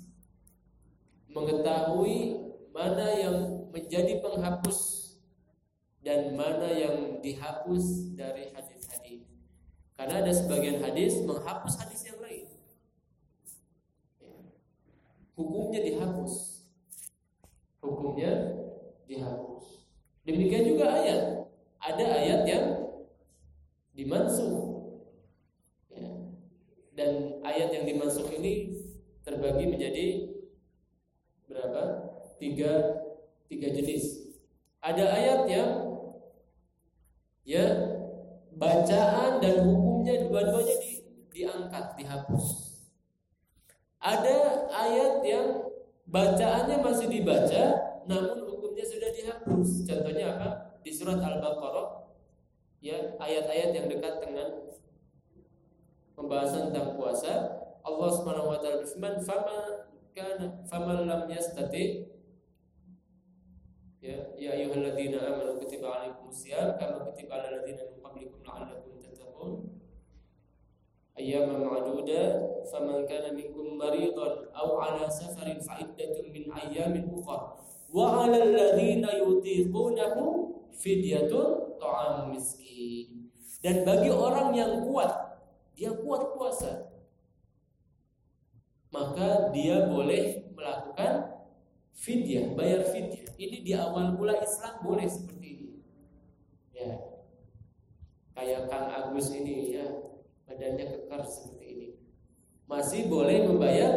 Mengetahui mana yang menjadi penghapus dan mana yang dihapus dari hadis-hadis. Karena ada sebagian hadis menghapus hadis yang lain hukumnya dihapus. Hukumnya dihapus. Demikian juga ayat. Ada ayat yang dimansuh. Ya. Dan ayat yang dimansuh ini terbagi menjadi berapa? Tiga, tiga jenis. Ada ayat yang ya bacaan dan hukumnya dua-duanya di, diangkat, dihapus. Ada ayat yang bacaannya masih dibaca namun hukumnya sudah dihapus. Contohnya apa? Di surat Al-Baqarah ya ayat-ayat yang dekat dengan pembahasan tentang puasa Allah Subhanahu wa taala berfirman fama kana faman lam yastati ya ya ayyuhalladzina amanu kutiba alaikumusiyam kama kutiba alal ladzina min qablikum la'allakum tattaqun ayyaman ma'duda faman kana minkum maridan aw ala safarin fa iddatun min ayyamin ukhra. Wa 'ala alladhina yutiqunahu fidyatun ta'am miskin. Dan bagi orang yang kuat dia kuat puasa maka dia boleh melakukan fidyah bayar fidyah. Ini di awal mula Islam boleh seperti ini. Ya. Kayak Kang Agus ini ya badannya kekar seperti ini. Masih boleh membayar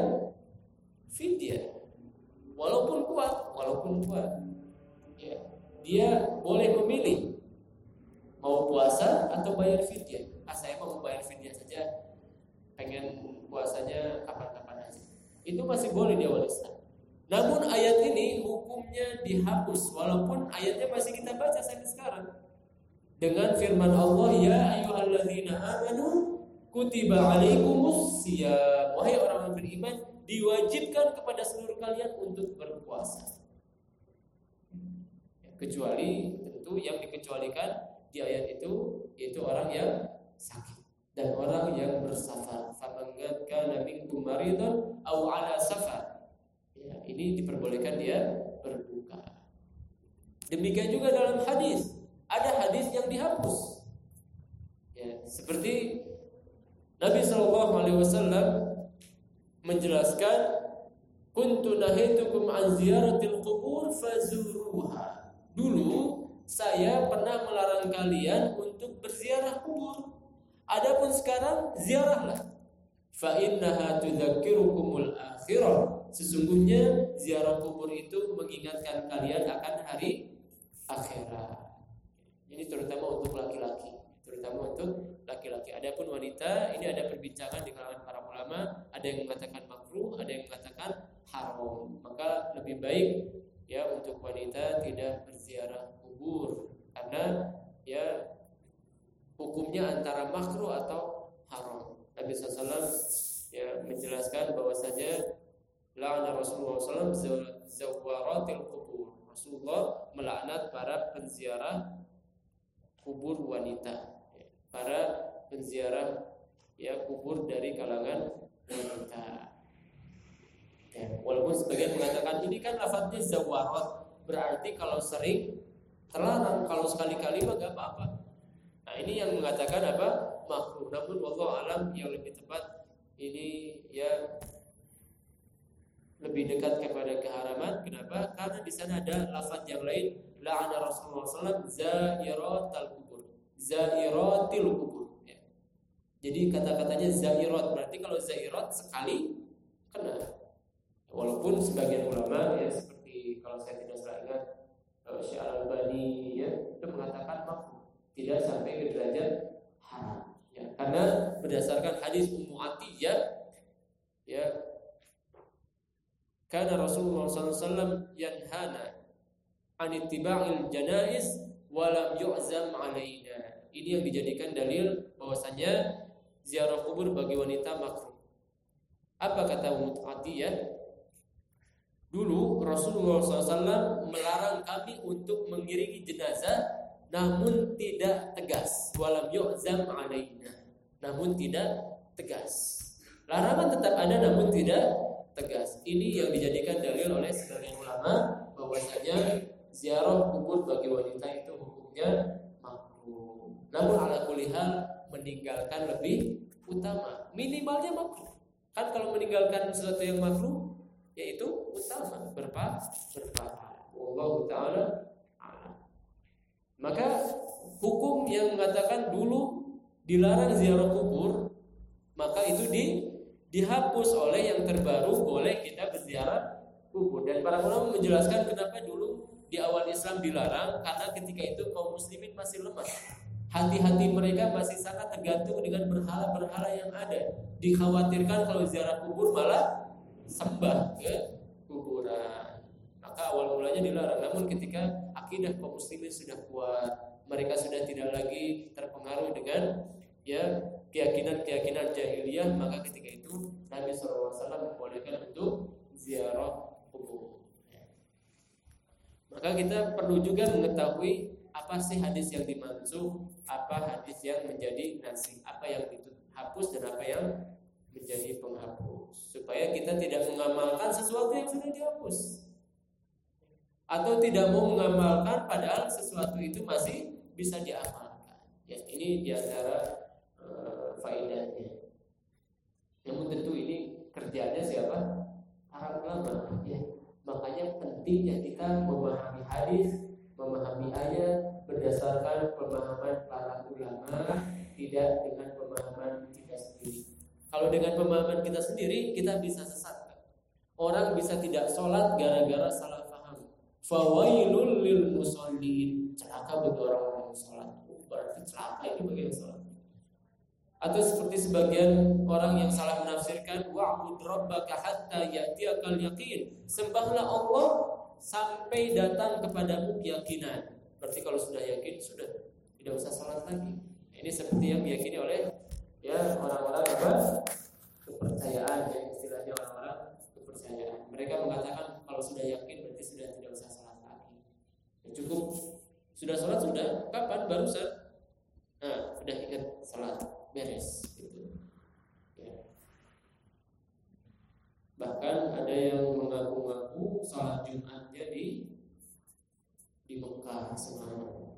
fidyah walaupun kuat walaupun kuat. Ya dia boleh memilih mau puasa atau bayar fidyah ah saya mau bayar fidyah saja. Pengen puasanya kapan-kapan aja. Itu masih boleh di awal Islam. Namun ayat ini hukumnya dihapus walaupun ayatnya masih kita baca sampai sekarang. Dengan firman Allah ya ayyuhalladzina amanu kutiba alaikumus siyam. Wahai orang yang beriman, diwajibkan kepada seluruh kalian untuk berpuasa. Kecuali tentu yang dikecualikan di ayat itu yaitu orang yang sakit dan orang yang bersafar. Faman kana minkum maridun aw ala safar Ya, ini diperbolehkan dia berbuka. Demikian juga dalam hadis, ada hadis yang dihapus. Ya, seperti Nabi Shallallahu Alaihi Wasallam menjelaskan, "Kuntu nahitukum an ziyaratil qubur fazuruha." Dulu saya pernah melarang kalian untuk berziarah kubur. Adapun sekarang ziarahlah. Fa innaha tudzakkirukumul akhirah sesungguhnya ziarah kubur itu mengingatkan kalian akan hari akhirat. Ini terutama untuk laki-laki, terutama untuk laki-laki. Adapun wanita, ini ada perbincangan di kalangan para ulama, ada yang mengatakan makruh, ada yang mengatakan haram. Maka lebih baik ya untuk wanita tidak berziarah kubur karena ya hukumnya antara makruh atau haram. Nabi SAW ya menjelaskan bahwasanya la'ana Rasulullah SAW zawaratil kubur. Rasulullah melaknat para penziarah kubur wanita, para penziarah ya kubur dari kalangan wanita. Ya, walaupun sebagian mengatakan ini kan lafadznya zawarat, berarti kalau sering terlarang, kalau sekali-kali mah gak apa-apa. Nah ini yang mengatakan apa makruh. Namun Allah alam yang lebih tepat ini ya lebih dekat kepada keharaman. Kenapa? Karena di sana ada lafaz yang lain. La'ana Rasulullah SAW zairatal kubur. Zairatil kubur. Ya. Jadi kata-katanya zairat. Berarti kalau zairat sekali kena. Walaupun sebagian ulama ya seperti kalau saya tidak salah ingat eh, Syekh Al-Albani ya itu mengatakan makruh, tidak sampai ke derajat haram. Ya, karena berdasarkan hadis Ummu Atiyah ya karena Rasulullah SAW yanhana an ittiba'il janaiz walam yu'zam alaina. Ini yang dijadikan dalil bahwasanya ziarah kubur bagi wanita makruh. Apa kata ya? Dulu Rasulullah SAW melarang kami untuk mengiringi jenazah namun tidak tegas. Walam yu'zam alaina. Namun tidak tegas. Larangan tetap ada namun tidak tegas. Ini yang dijadikan dalil oleh sebagian ulama bahwasanya ziarah kubur bagi wanita itu hukumnya. Namun ala kulihal meninggalkan lebih utama. Minimalnya makruh. Kan kalau meninggalkan sesuatu yang makruh yaitu utama berpa berpahala. Allah taala Maka hukum yang mengatakan dulu dilarang ziarah kubur maka itu di dihapus oleh yang terbaru boleh kita berziarah kubur dan para ulama menjelaskan kenapa dulu di awal Islam dilarang karena ketika itu kaum muslimin masih lemah hati-hati mereka masih sangat tergantung dengan berhala-berhala yang ada. Dikhawatirkan kalau ziarah kubur malah sembah ke kuburan. Maka awal mulanya dilarang. Namun ketika akidah kaum muslimin sudah kuat mereka sudah tidak lagi terpengaruh dengan ya keyakinan-keyakinan jahiliyah maka ketika itu Nabi SAW membolehkan untuk ziarah kubur. Maka kita perlu juga mengetahui apa sih hadis yang dimansuh, apa hadis yang menjadi nasi, apa yang dihapus dan apa yang menjadi penghapus, supaya kita tidak mengamalkan sesuatu yang sudah dihapus, atau tidak mau mengamalkan padahal sesuatu itu masih bisa diamalkan. Ya, ini di antara faedahnya. Namun tentu ini kerjanya siapa? Para ulama. Ya. Makanya pentingnya kita memahami hadis, memahami ayat berdasarkan pemahaman para ulama, tidak dengan pemahaman kita sendiri. Kalau dengan pemahaman kita sendiri, kita bisa sesat. Orang bisa tidak sholat gara-gara salah paham. Fawailul lil musallin. Celaka bagi orang-orang salat. Oh, berarti celaka ini bagi yang salat. Atau seperti sebagian orang yang salah menafsirkan wa'bud rabbaka hatta ya'tiyakal yaqin. Sembahlah Allah sampai datang kepadamu keyakinan. Berarti kalau sudah yakin sudah tidak usah salat lagi. Ini seperti yang diyakini oleh ya orang-orang apa? kepercayaan ya istilahnya orang-orang kepercayaan. Mereka mengatakan kalau sudah yakin berarti sudah tidak usah salat lagi. Ya, cukup sudah salat sudah kapan barusan nah sudah ingat salat beres gitu. Ya. Bahkan ada yang mengaku-ngaku salat Jumatnya di di Mekah semalam,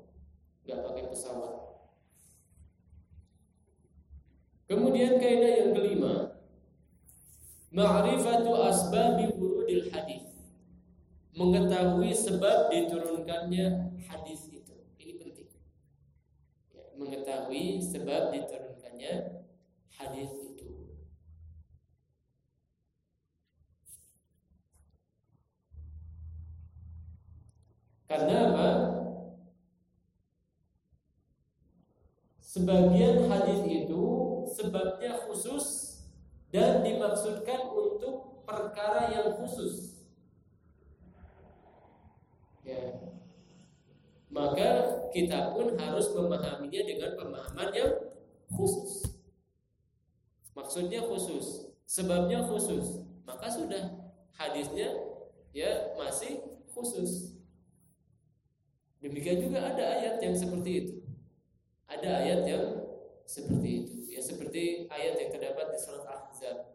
nggak pakai pesawat. Kemudian kaidah yang kelima, ma'rifatu asbabi wurudil hadis. Mengetahui sebab diturunkannya hadis itu. Ini penting. Ya, mengetahui sebab diturunkannya hadis itu. Karena apa? Sebagian hadis itu sebabnya khusus dan dimaksudkan untuk perkara yang khusus. Ya. Maka kita pun harus memahaminya dengan pemahaman yang khusus. Maksudnya khusus, sebabnya khusus. Maka sudah hadisnya ya masih khusus. Demikian juga ada ayat yang seperti itu. Ada ayat yang seperti itu. Ya seperti ayat yang terdapat di surat Ahzab.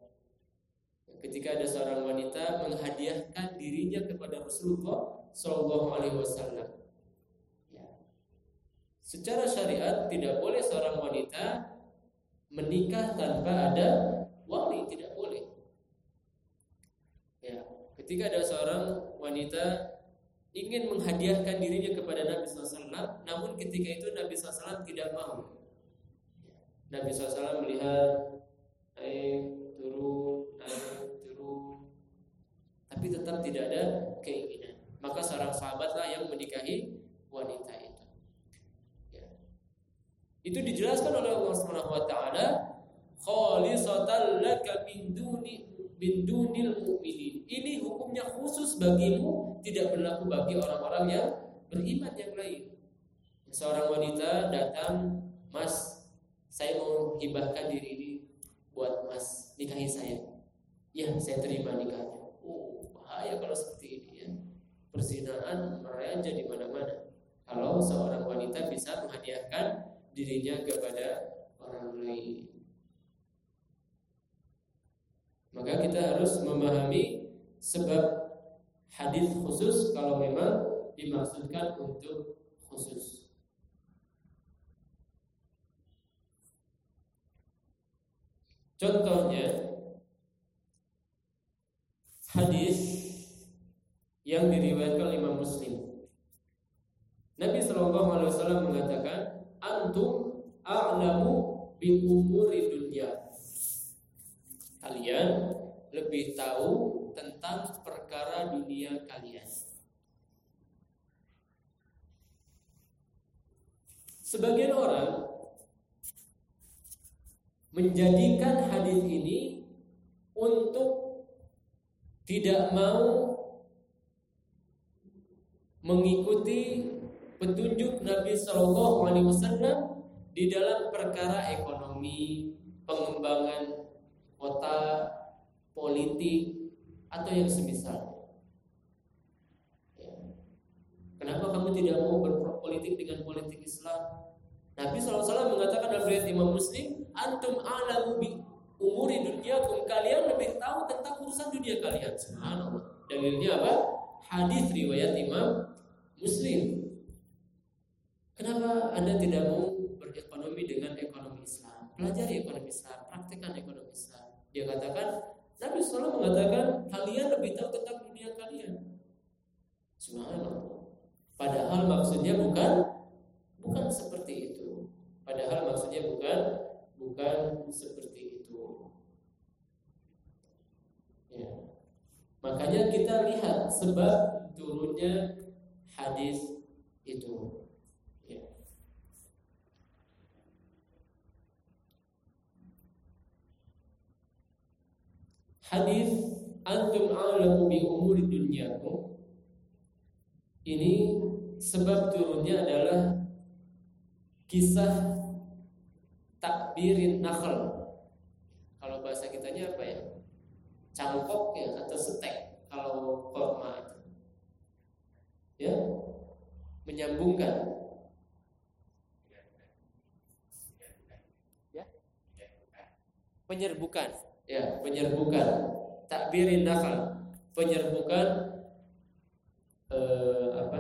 Ketika ada seorang wanita menghadiahkan dirinya kepada Rasulullah Shallallahu Alaihi Wasallam. Ya. Secara syariat tidak boleh seorang wanita menikah tanpa ada wali, tidak boleh. Ya, ketika ada seorang wanita ingin menghadiahkan dirinya kepada Nabi SAW, namun ketika itu Nabi SAW tidak mau. Nabi SAW melihat naik turun, naik turun, tapi tetap tidak ada keinginan. Maka seorang sahabatlah yang menikahi wanita itu. Ya. Itu dijelaskan oleh Allah Subhanahu Wa Taala, khalisatan laka min duni min dunil mu'minin. Ini hukumnya khusus bagimu, tidak berlaku bagi orang-orang yang beriman yang lain. Seorang wanita datang, "Mas, saya mau hibahkan diri ini buat Mas nikahi saya." Ya, saya terima nikahnya. Oh, bahaya kalau seperti ini ya. Perzinaan meraja di mana-mana. Kalau seorang wanita bisa menghadiahkan dirinya kepada orang lain. Maka kita harus memahami sebab hadis khusus kalau memang dimaksudkan untuk khusus. Contohnya hadis yang diriwayatkan Imam Muslim. Nabi Shallallahu Alaihi Wasallam mengatakan, antum a'lamu bi umuri dunia. Kalian lebih tahu tentang perkara dunia kalian. Sebagian orang menjadikan hadis ini untuk tidak mau mengikuti petunjuk Nabi Shallallahu Alaihi Wasallam di dalam perkara ekonomi, pengembangan kota, politik, atau yang semisal. Ya. Kenapa kamu tidak mau berpolitik dengan politik Islam? Nabi SAW mengatakan dalam riwayat Imam Muslim, antum a'lamu bi umuri dunyakum kalian lebih tahu tentang urusan dunia kalian. Subhanallah. Dalilnya apa? Hadis riwayat Imam Muslim. Kenapa Anda tidak mau berekonomi dengan ekonomi Islam? Pelajari ekonomi Islam, praktekkan ekonomi Islam. Dia katakan, Nabi SAW mengatakan kalian lebih tahu tentang dunia kalian. Subhanallah. Padahal maksudnya bukan bukan seperti itu. Padahal maksudnya bukan bukan seperti itu. Ya. Makanya kita lihat sebab turunnya hadis itu. Ya. Hadis antum a'lamu bi umuri dunyakum ini sebab turunnya adalah kisah takbirin nakhl. Kalau bahasa kitanya apa ya? Cangkok ya atau setek kalau korma itu. Ya, menyambungkan. Ya, penyerbukan. Ya, penyerbukan. Takbirin nakhl, penyerbukan eh, apa?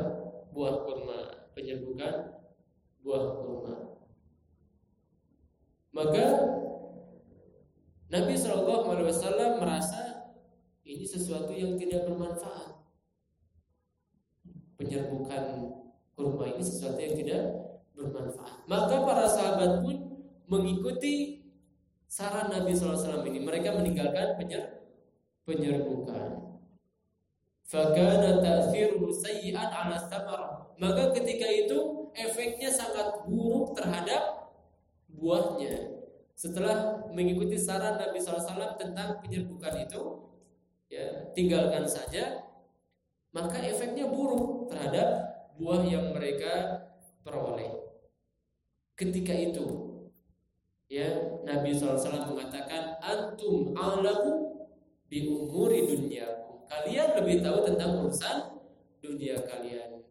buah kurma, penyerbukan buah kurma. Maka Nabi Shallallahu Alaihi Wasallam merasa ini sesuatu yang tidak bermanfaat. Penyerbukan kurma ini sesuatu yang tidak bermanfaat. Maka para sahabat pun mengikuti saran Nabi SAW ini. Mereka meninggalkan penyer penyerbukan. Fakana ta'thiru sayyi'an ala samarah. Maka ketika itu efeknya sangat buruk terhadap buahnya. Setelah mengikuti saran Nabi SAW tentang penyerbukan itu, ya tinggalkan saja, maka efeknya buruk terhadap buah yang mereka peroleh. Ketika itu, ya Nabi SAW mengatakan, antum alamu bi umuri dunyaku. Kalian lebih tahu tentang urusan dunia kalian.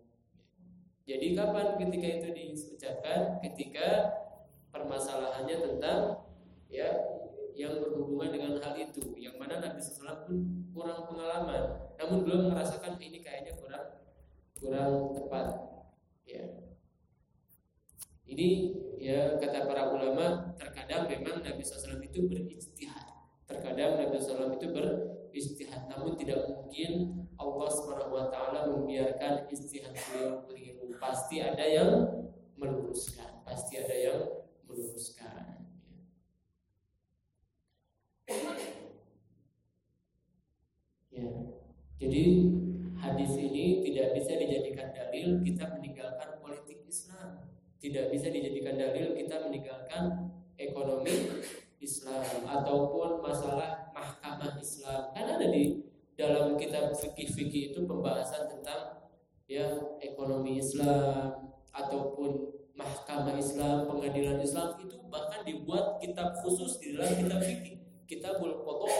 Jadi kapan ketika itu diucapkan? Ketika permasalahannya tentang ya yang berhubungan dengan hal itu yang mana Nabi SAW pun kurang pengalaman namun belum merasakan ini kayaknya kurang kurang tepat ya ini ya kata para ulama terkadang memang Nabi SAW itu beristihad terkadang Nabi SAW itu beristihad namun tidak mungkin Allah swt membiarkan istihad beliau pasti ada yang meluruskan pasti ada yang meluruskan. Ya. Jadi hadis ini tidak bisa dijadikan dalil kita meninggalkan. Tidak bisa dijadikan dalil kita meninggalkan ekonomi Islam ataupun masalah mahkamah Islam. Karena ada di dalam kitab fikih-fikih itu pembahasan tentang ya ekonomi Islam ataupun mahkamah Islam, pengadilan Islam itu bahkan dibuat kitab khusus di dalam kitab fikih. Kitabul Qadha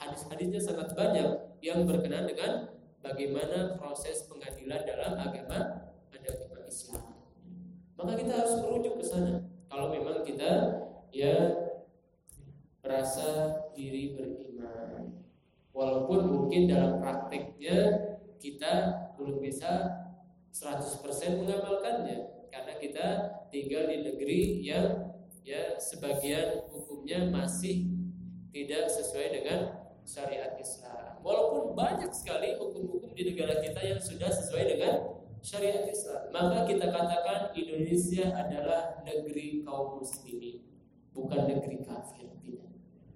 hadis-hadisnya sangat banyak yang berkenaan dengan bagaimana proses pengadilan dalam agama agama Islam. Maka kita harus merujuk ke sana. Kalau memang kita ya merasa diri beriman. Walaupun mungkin dalam prakteknya kita belum bisa 100% mengamalkannya karena kita tinggal di negeri yang ya sebagian hukumnya masih tidak sesuai dengan syariat Islam. Walaupun banyak sekali hukum-hukum di negara kita yang sudah sesuai dengan syariat Islam, maka kita katakan Indonesia adalah negeri kaum muslimin, bukan negeri kafir. Tidak.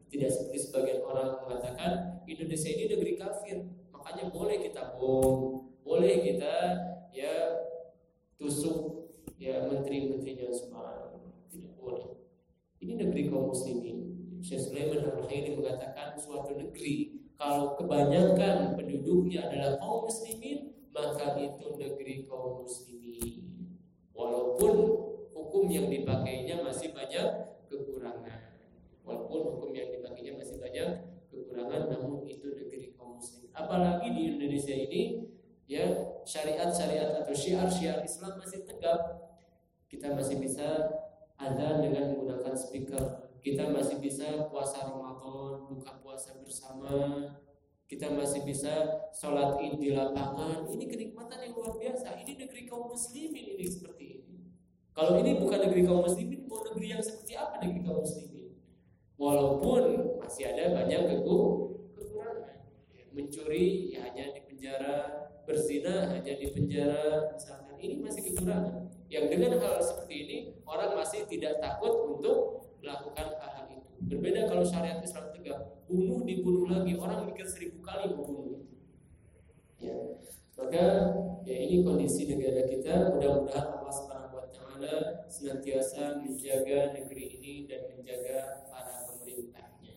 Tidak seperti sebagian orang mengatakan Indonesia ini negeri kafir, makanya boleh kita bom, boleh kita ya tusuk ya menteri-menterinya semua tidak boleh. Ini negeri kaum muslimin. Syekh Sulaiman al ini mengatakan suatu negeri kalau kebanyakan penduduknya adalah kaum muslimin maka itu negeri kaum muslimin. Walaupun hukum yang dipakainya masih banyak kekurangan. Walaupun hukum yang dipakainya masih banyak kekurangan namun itu negeri kaum muslimin. Apalagi di Indonesia ini ya syariat-syariat atau syiar-syiar Islam masih tegak kita masih bisa ada dengan menggunakan speaker kita masih bisa puasa Ramadan buka puasa bersama kita masih bisa sholat id di lapangan. Ini kenikmatan yang luar biasa. Ini negeri kaum muslimin ini seperti ini. Kalau ini bukan negeri kaum muslimin mau negeri yang seperti apa negeri kaum muslimin? Walaupun masih ada banyak kekurangan. Mencuri ya hanya di penjara. Berzina hanya di penjara. Misalkan ini masih kekurangan. Yang dengan hal seperti ini orang masih tidak takut untuk melakukan itu. Berbeda kalau syariat Islam tegak, bunuh dibunuh lagi, orang mikir seribu kali membunuh. Ya. Maka ya ini kondisi negara kita. Mudah-mudahan Allah Subhanahu wa taala senantiasa menjaga negeri ini dan menjaga para pemerintahnya.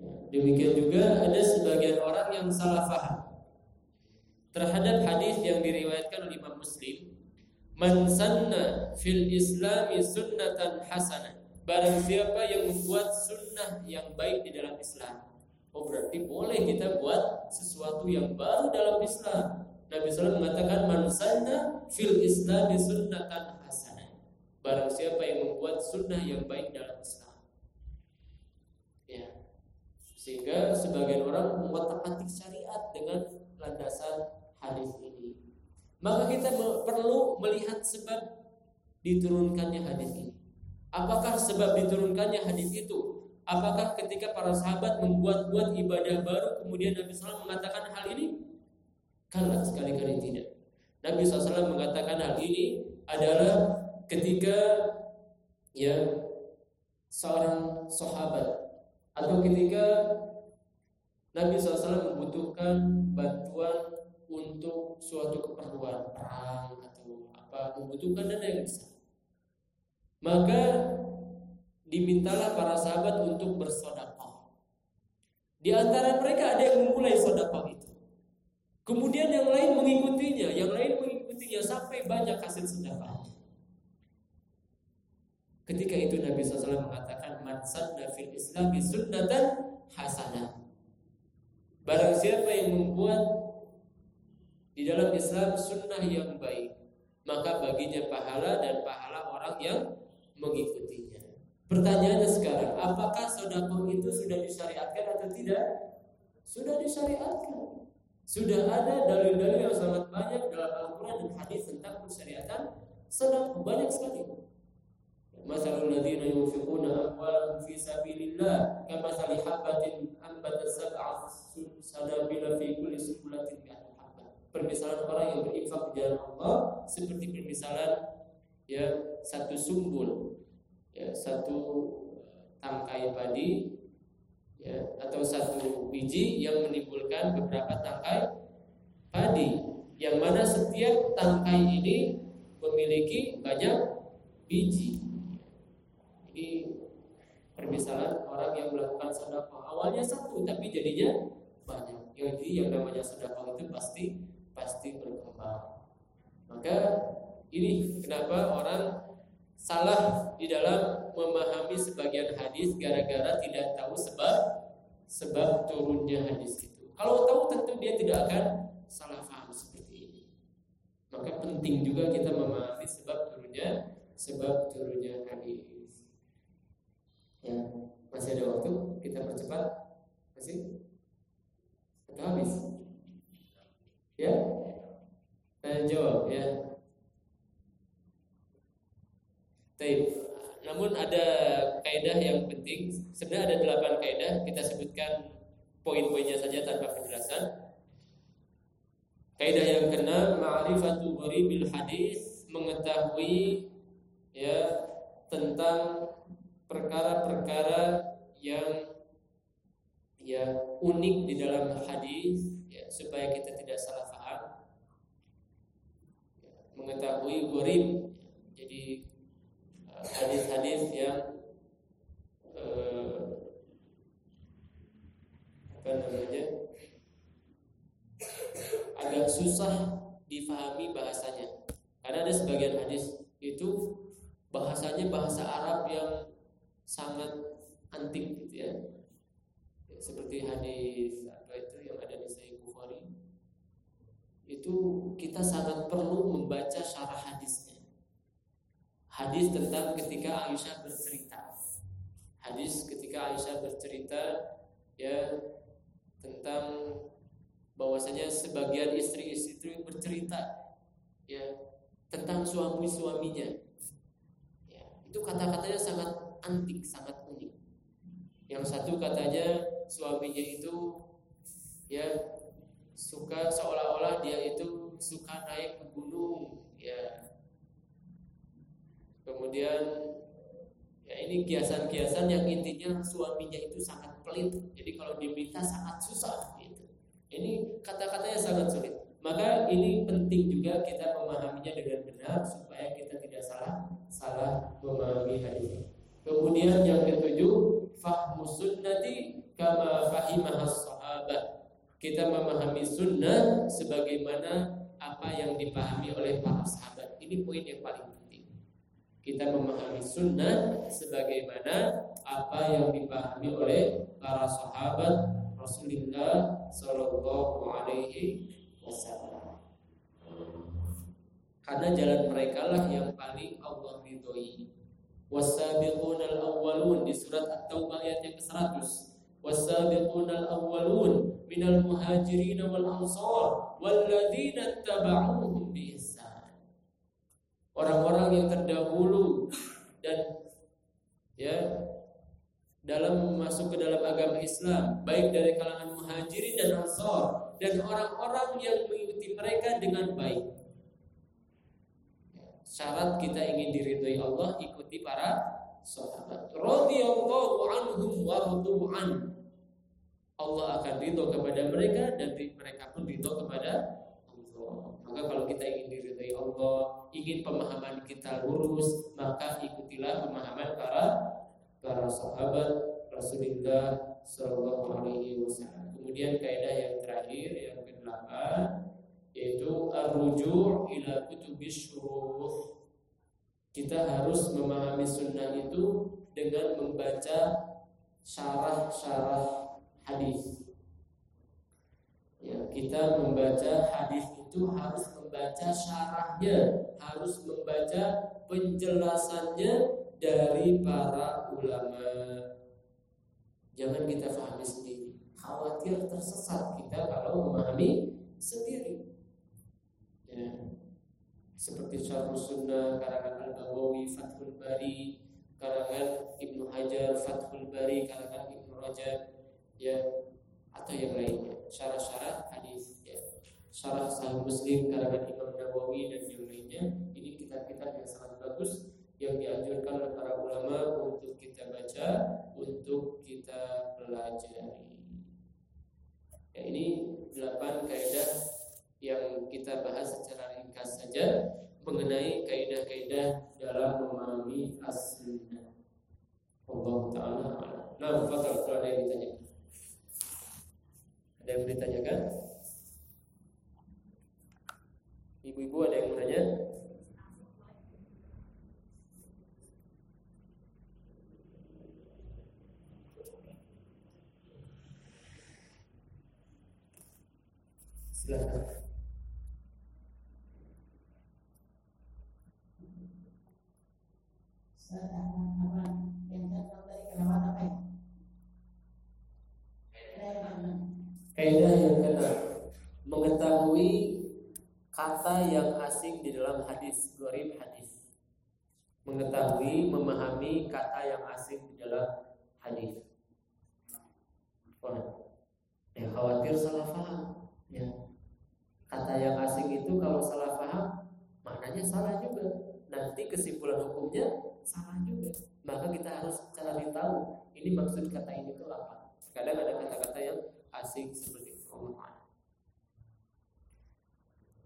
Ya, demikian juga ada sebagian orang yang salah faham terhadap hadis yang diriwayatkan oleh Imam Muslim Man sanna fil islami sunnatan hasanah Barang siapa yang membuat sunnah yang baik di dalam Islam. Oh berarti boleh kita buat sesuatu yang baru dalam Islam. Nabi SAW mengatakan Man sanna fil islami sunnatan hasanah Barang siapa yang membuat sunnah yang baik dalam Islam. Ya. Sehingga sebagian orang membuat atik syariat dengan landasan hadis maka kita perlu melihat sebab diturunkannya hadis ini. Apakah sebab diturunkannya hadis itu? Apakah ketika para sahabat membuat-buat ibadah baru kemudian Nabi SAW mengatakan hal ini? Kala sekali-kali tidak. Nabi SAW mengatakan hal ini adalah ketika ya seorang sahabat atau ketika Nabi SAW membutuhkan bantuan untuk suatu keperluan perang atau apa membutuhkan dana yang besar. Maka dimintalah para sahabat untuk bersodakoh. Di antara mereka ada yang memulai sodakoh itu. Kemudian yang lain mengikutinya, yang lain mengikutinya sampai banyak hasil sedekah. Ketika itu Nabi SAW mengatakan man sanna fil islami sunnatan hasanah. Barang siapa yang membuat di dalam Islam sunnah yang baik. Maka baginya pahala dan pahala orang yang mengikutinya. Pertanyaannya sekarang apakah sodakoh itu sudah disyariatkan atau tidak? Sudah disyariatkan. Sudah ada dalil-dalil yang sangat banyak dalam Al-Quran dan hadis tentang persyariatan sodakoh banyak sekali. Masalul ladzina yunfiquna amwalahum fi sabilillah kamathali habatin anbatat sab'a sanabila fi kulli permisalan orang yang berinfak di jalan Allah seperti permisalan ya satu sumbul ya satu eh, tangkai padi ya atau satu biji yang menimbulkan beberapa tangkai padi yang mana setiap tangkai ini memiliki banyak biji. Ini permisalan orang yang melakukan sedekah. Awalnya satu tapi jadinya banyak. Jadi yang namanya sedekah itu pasti pasti berkembang. Maka ini kenapa orang salah di dalam memahami sebagian hadis gara-gara tidak tahu sebab sebab turunnya hadis itu. Kalau tahu tentu dia tidak akan salah paham seperti ini. Maka penting juga kita memahami sebab turunnya sebab turunnya hadis. Ya, masih ada waktu kita percepat. Masih? Atau habis? Ya? Saya jawab ya. Taib. Namun ada kaidah yang penting. Sebenarnya ada delapan kaidah. Kita sebutkan poin-poinnya saja tanpa penjelasan. Kaidah yang keenam, ma'rifatu gharibil hadis, mengetahui ya tentang perkara-perkara yang ya unik di dalam hadis ya supaya kita tidak salah mengetahui gorib jadi eh, hadis-hadis yang uh, apa namanya agak susah difahami bahasanya. Karena ada sebagian hadis itu bahasanya bahasa Arab yang sangat antik gitu ya. Seperti hadis apa itu yang ada di Sahih Bukhari itu kita sangat perlu membaca syarah hadisnya. Hadis tentang ketika Aisyah bercerita. Hadis ketika Aisyah bercerita ya tentang bahwasanya sebagian istri-istri bercerita ya tentang suami-suaminya. Ya, itu kata-katanya sangat antik, sangat unik. Yang satu katanya suaminya itu ya suka seolah-olah dia itu suka naik ke gunung ya kemudian Ya, ini kiasan-kiasan yang intinya suaminya itu sangat pelit. Jadi kalau diminta sangat susah gitu. Ini kata-katanya sangat sulit. Maka ini penting juga kita memahaminya dengan benar supaya kita tidak salah salah memahami hadis. Kemudian yang ketujuh, fahmu sunnati kama fahimah sahabat. Kita memahami sunnah sebagaimana apa yang dipahami oleh para sahabat. Ini poin yang paling penting. Kita memahami sunnah sebagaimana apa yang dipahami oleh para sahabat Rasulullah Shallallahu Alaihi wasallam. Karena jalan mereka lah yang paling Allah ridhoi. Wasabiqun al-awwalun di surat At-Taubah ayat yang ke-100. Minal muhajirin wal ansar walladzina tabauhum bi ihsan. Orang-orang yang terdahulu dan ya dalam masuk ke dalam agama Islam baik dari kalangan muhajirin dan ansar dan orang-orang yang mengikuti mereka dengan baik. Syarat kita ingin diridhoi Allah ikuti para sahabat. Radhiyallahu anhum wa an. Allah akan ridho kepada mereka dan mereka pun ridho kepada Allah. Maka kalau kita ingin diridhoi Allah, ingin pemahaman kita lurus, maka ikutilah pemahaman para para sahabat Rasulullah Shallallahu Alaihi Wasallam. Kemudian kaidah yang terakhir yang ke-8 yaitu ar-ruju' ila kutubis syuruh. Kita harus memahami sunnah itu dengan membaca syarah-syarah hadis. Ya, kita membaca hadis itu harus membaca syarahnya, harus membaca penjelasannya dari para ulama. Jangan kita pahami sendiri khawatir tersesat kita kalau memahami sendiri. Ya. Seperti Syarh Sunnah karangan Al-Bawawi Fathul Bari karangan Ibnu Hajar Fathul Bari karangan Ibnu Rajab ya atau yang lainnya. Syarah-syarah hadis ya. Syarah Sahih Muslim karangan Imam Nawawi dan yang lainnya. Ini kitab-kitab yang sangat bagus yang dianjurkan oleh para ulama untuk kita baca untuk kita pelajari. Ya, ini delapan kaidah yang kita bahas secara ringkas saja mengenai kaidah-kaidah dalam memahami as-sunnah. Allah taala Nah, fadal kalau ada yang ditanyakan. Ada yang ditanyakan? Ibu-ibu ada yang mau tanya? Silahkan. Kaidah yang keenam mengetahui kata yang asing di dalam hadis gorib hadis. Mengetahui memahami kata yang asing di dalam hadis. Ya khawatir salah paham. Ya, kata yang asing itu kalau salah paham maknanya salah juga. Nanti kesimpulan hukumnya salah juga. Maka kita harus cari tahu ini maksud kata ini itu apa. Kadang ada kata-kata yang asing seperti itu